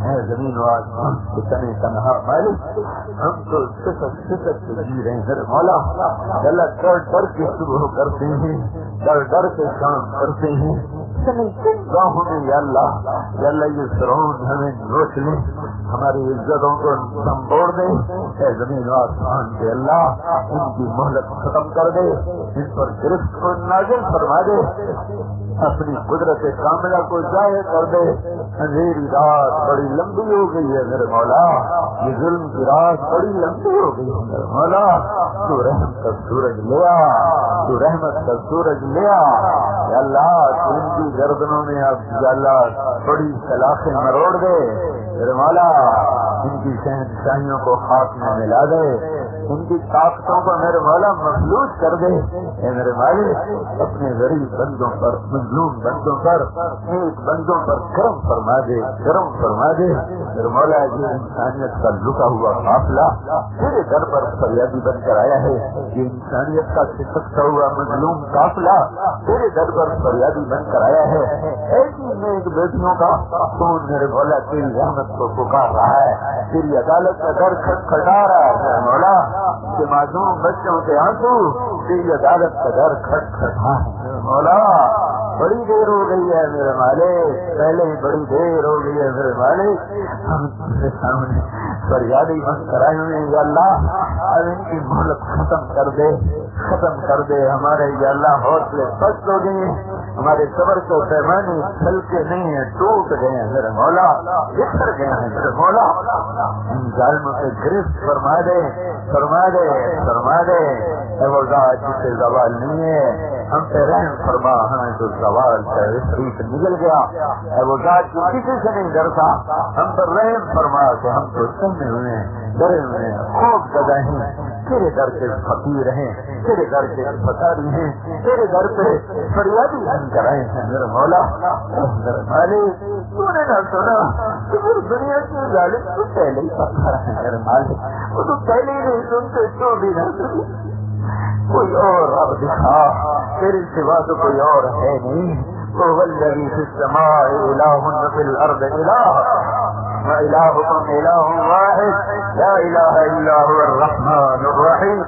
اے زمین و آسمان کے تنے تنہا مالک، ہم تو صفت صفت سے جی رہے ہیں مولا۔ اللہ ڈر ڈر کے صبح کرتے ہیں، ڈر ڈر کے کام کرتے ہیں۔ گاہوں یا اللہ یا اللہ یہ سرون ہمیں نوچ ہماری عزتوں کو سمبوڑ دے اے زمین و آسمان کے اللہ، ان کی مہلت ختم کر دے، ان پر گرفت کو نازل فرما دے۔ اپنی قدرت کاملہ کو ظاہر کر دے۔ اندھیری رات بڑی لمبی ہو گئی ہے میرے مولا۔ یہ ظلم کی رات بڑی لمبی ہو گئی ہے میرے مولا۔ تو رحم کا سورج لیا تو رحمت کا سورج لیا اللہ، تو ان کی گردنوں میں اب یا اللہ بڑی سلاخیں مروڑ دے۔ رمالا ان کی شہنشاہیوں کو خاک میں ملا دے۔ ان کی طاقتوں کو میرے مولا مخلوط کر دے۔ اے میرے مالک اپنے غریب بندوں پر، مظلوم بندوں پر ایک بندوں پر کرم فرما دے، کرم فرما دے۔ میرے مولا یہ انسانیت کا لکا ہوا قافلہ تیرے در پر فریادی بن کر آیا ہے یہ انسانیت کا سکتا ہوا مظلوم قافلہ تیرے در پر فریادی بن کر آیا ہے۔ ایسی جی، نیک بیٹیوں کا، کون میرے مولا تیری رحمت کو پکار رہا ہے؟ تیری عدالت کا در کھٹ کھٹا رہا ہے۔ میرے مولا کہ معصوم بچوں کے آنسو تیری عدالت کا در کھٹ کھٹا ہے۔ مولا، بڑی دیر ہو گئی ہے میرے مالک، پہلے ہی بڑی دیر ہو گئی ہے میرے مالک۔ ہم تمہارے سامنے فریادی من کرائے ہوئے یا اللہ۔ اب ان کی مہلت ختم کر دے، ختم کر دے ہمارے یا اللہ۔ حوصلے پست ہو گئے ہمارے صبر کو پیمانے چل کے نہیں ہیں، ٹوٹ گئے ہیں میرے مولا۔ بکھر گئے ہیں میرے مولا۔ ان ظالموں سے گرفت فرما دے۔ فرما دے فرما دے اے وہ زبان جسے نہیں ہے ہم پہ رحم فرما ہمیں جو زوال شریف نکل گیا۔ اے وہ ذات جو کسی سے نہیں ڈرتا۔ ہم پر رحم فرما کہ ہم تو سمجھے ہوئے ڈرے ہوئے ہیں، خوب زدہ ہیں۔ تیرے در کے فقیر ہیں، تیرے در کے فساری ہیں، تیرے در پہ فریادی ہم کرائے ہیں۔ میرے مولا میرے مالک، تو نے نہ سنا کہ پوری دنیا کی غالب تو پہلے ہی پتھر ہے۔ میرے مالک، وہ تو پہلے ہی نہیں سنتے تو بھی نہ سنی کوئی اور رب دکھا، تیرے سوا تو کوئی اور ہے نہیں۔ تو الذي في السماء الہ في الأرض إله وإلهكم إله واحد۔ لا إله إلا هو الرحمن الرحيم۔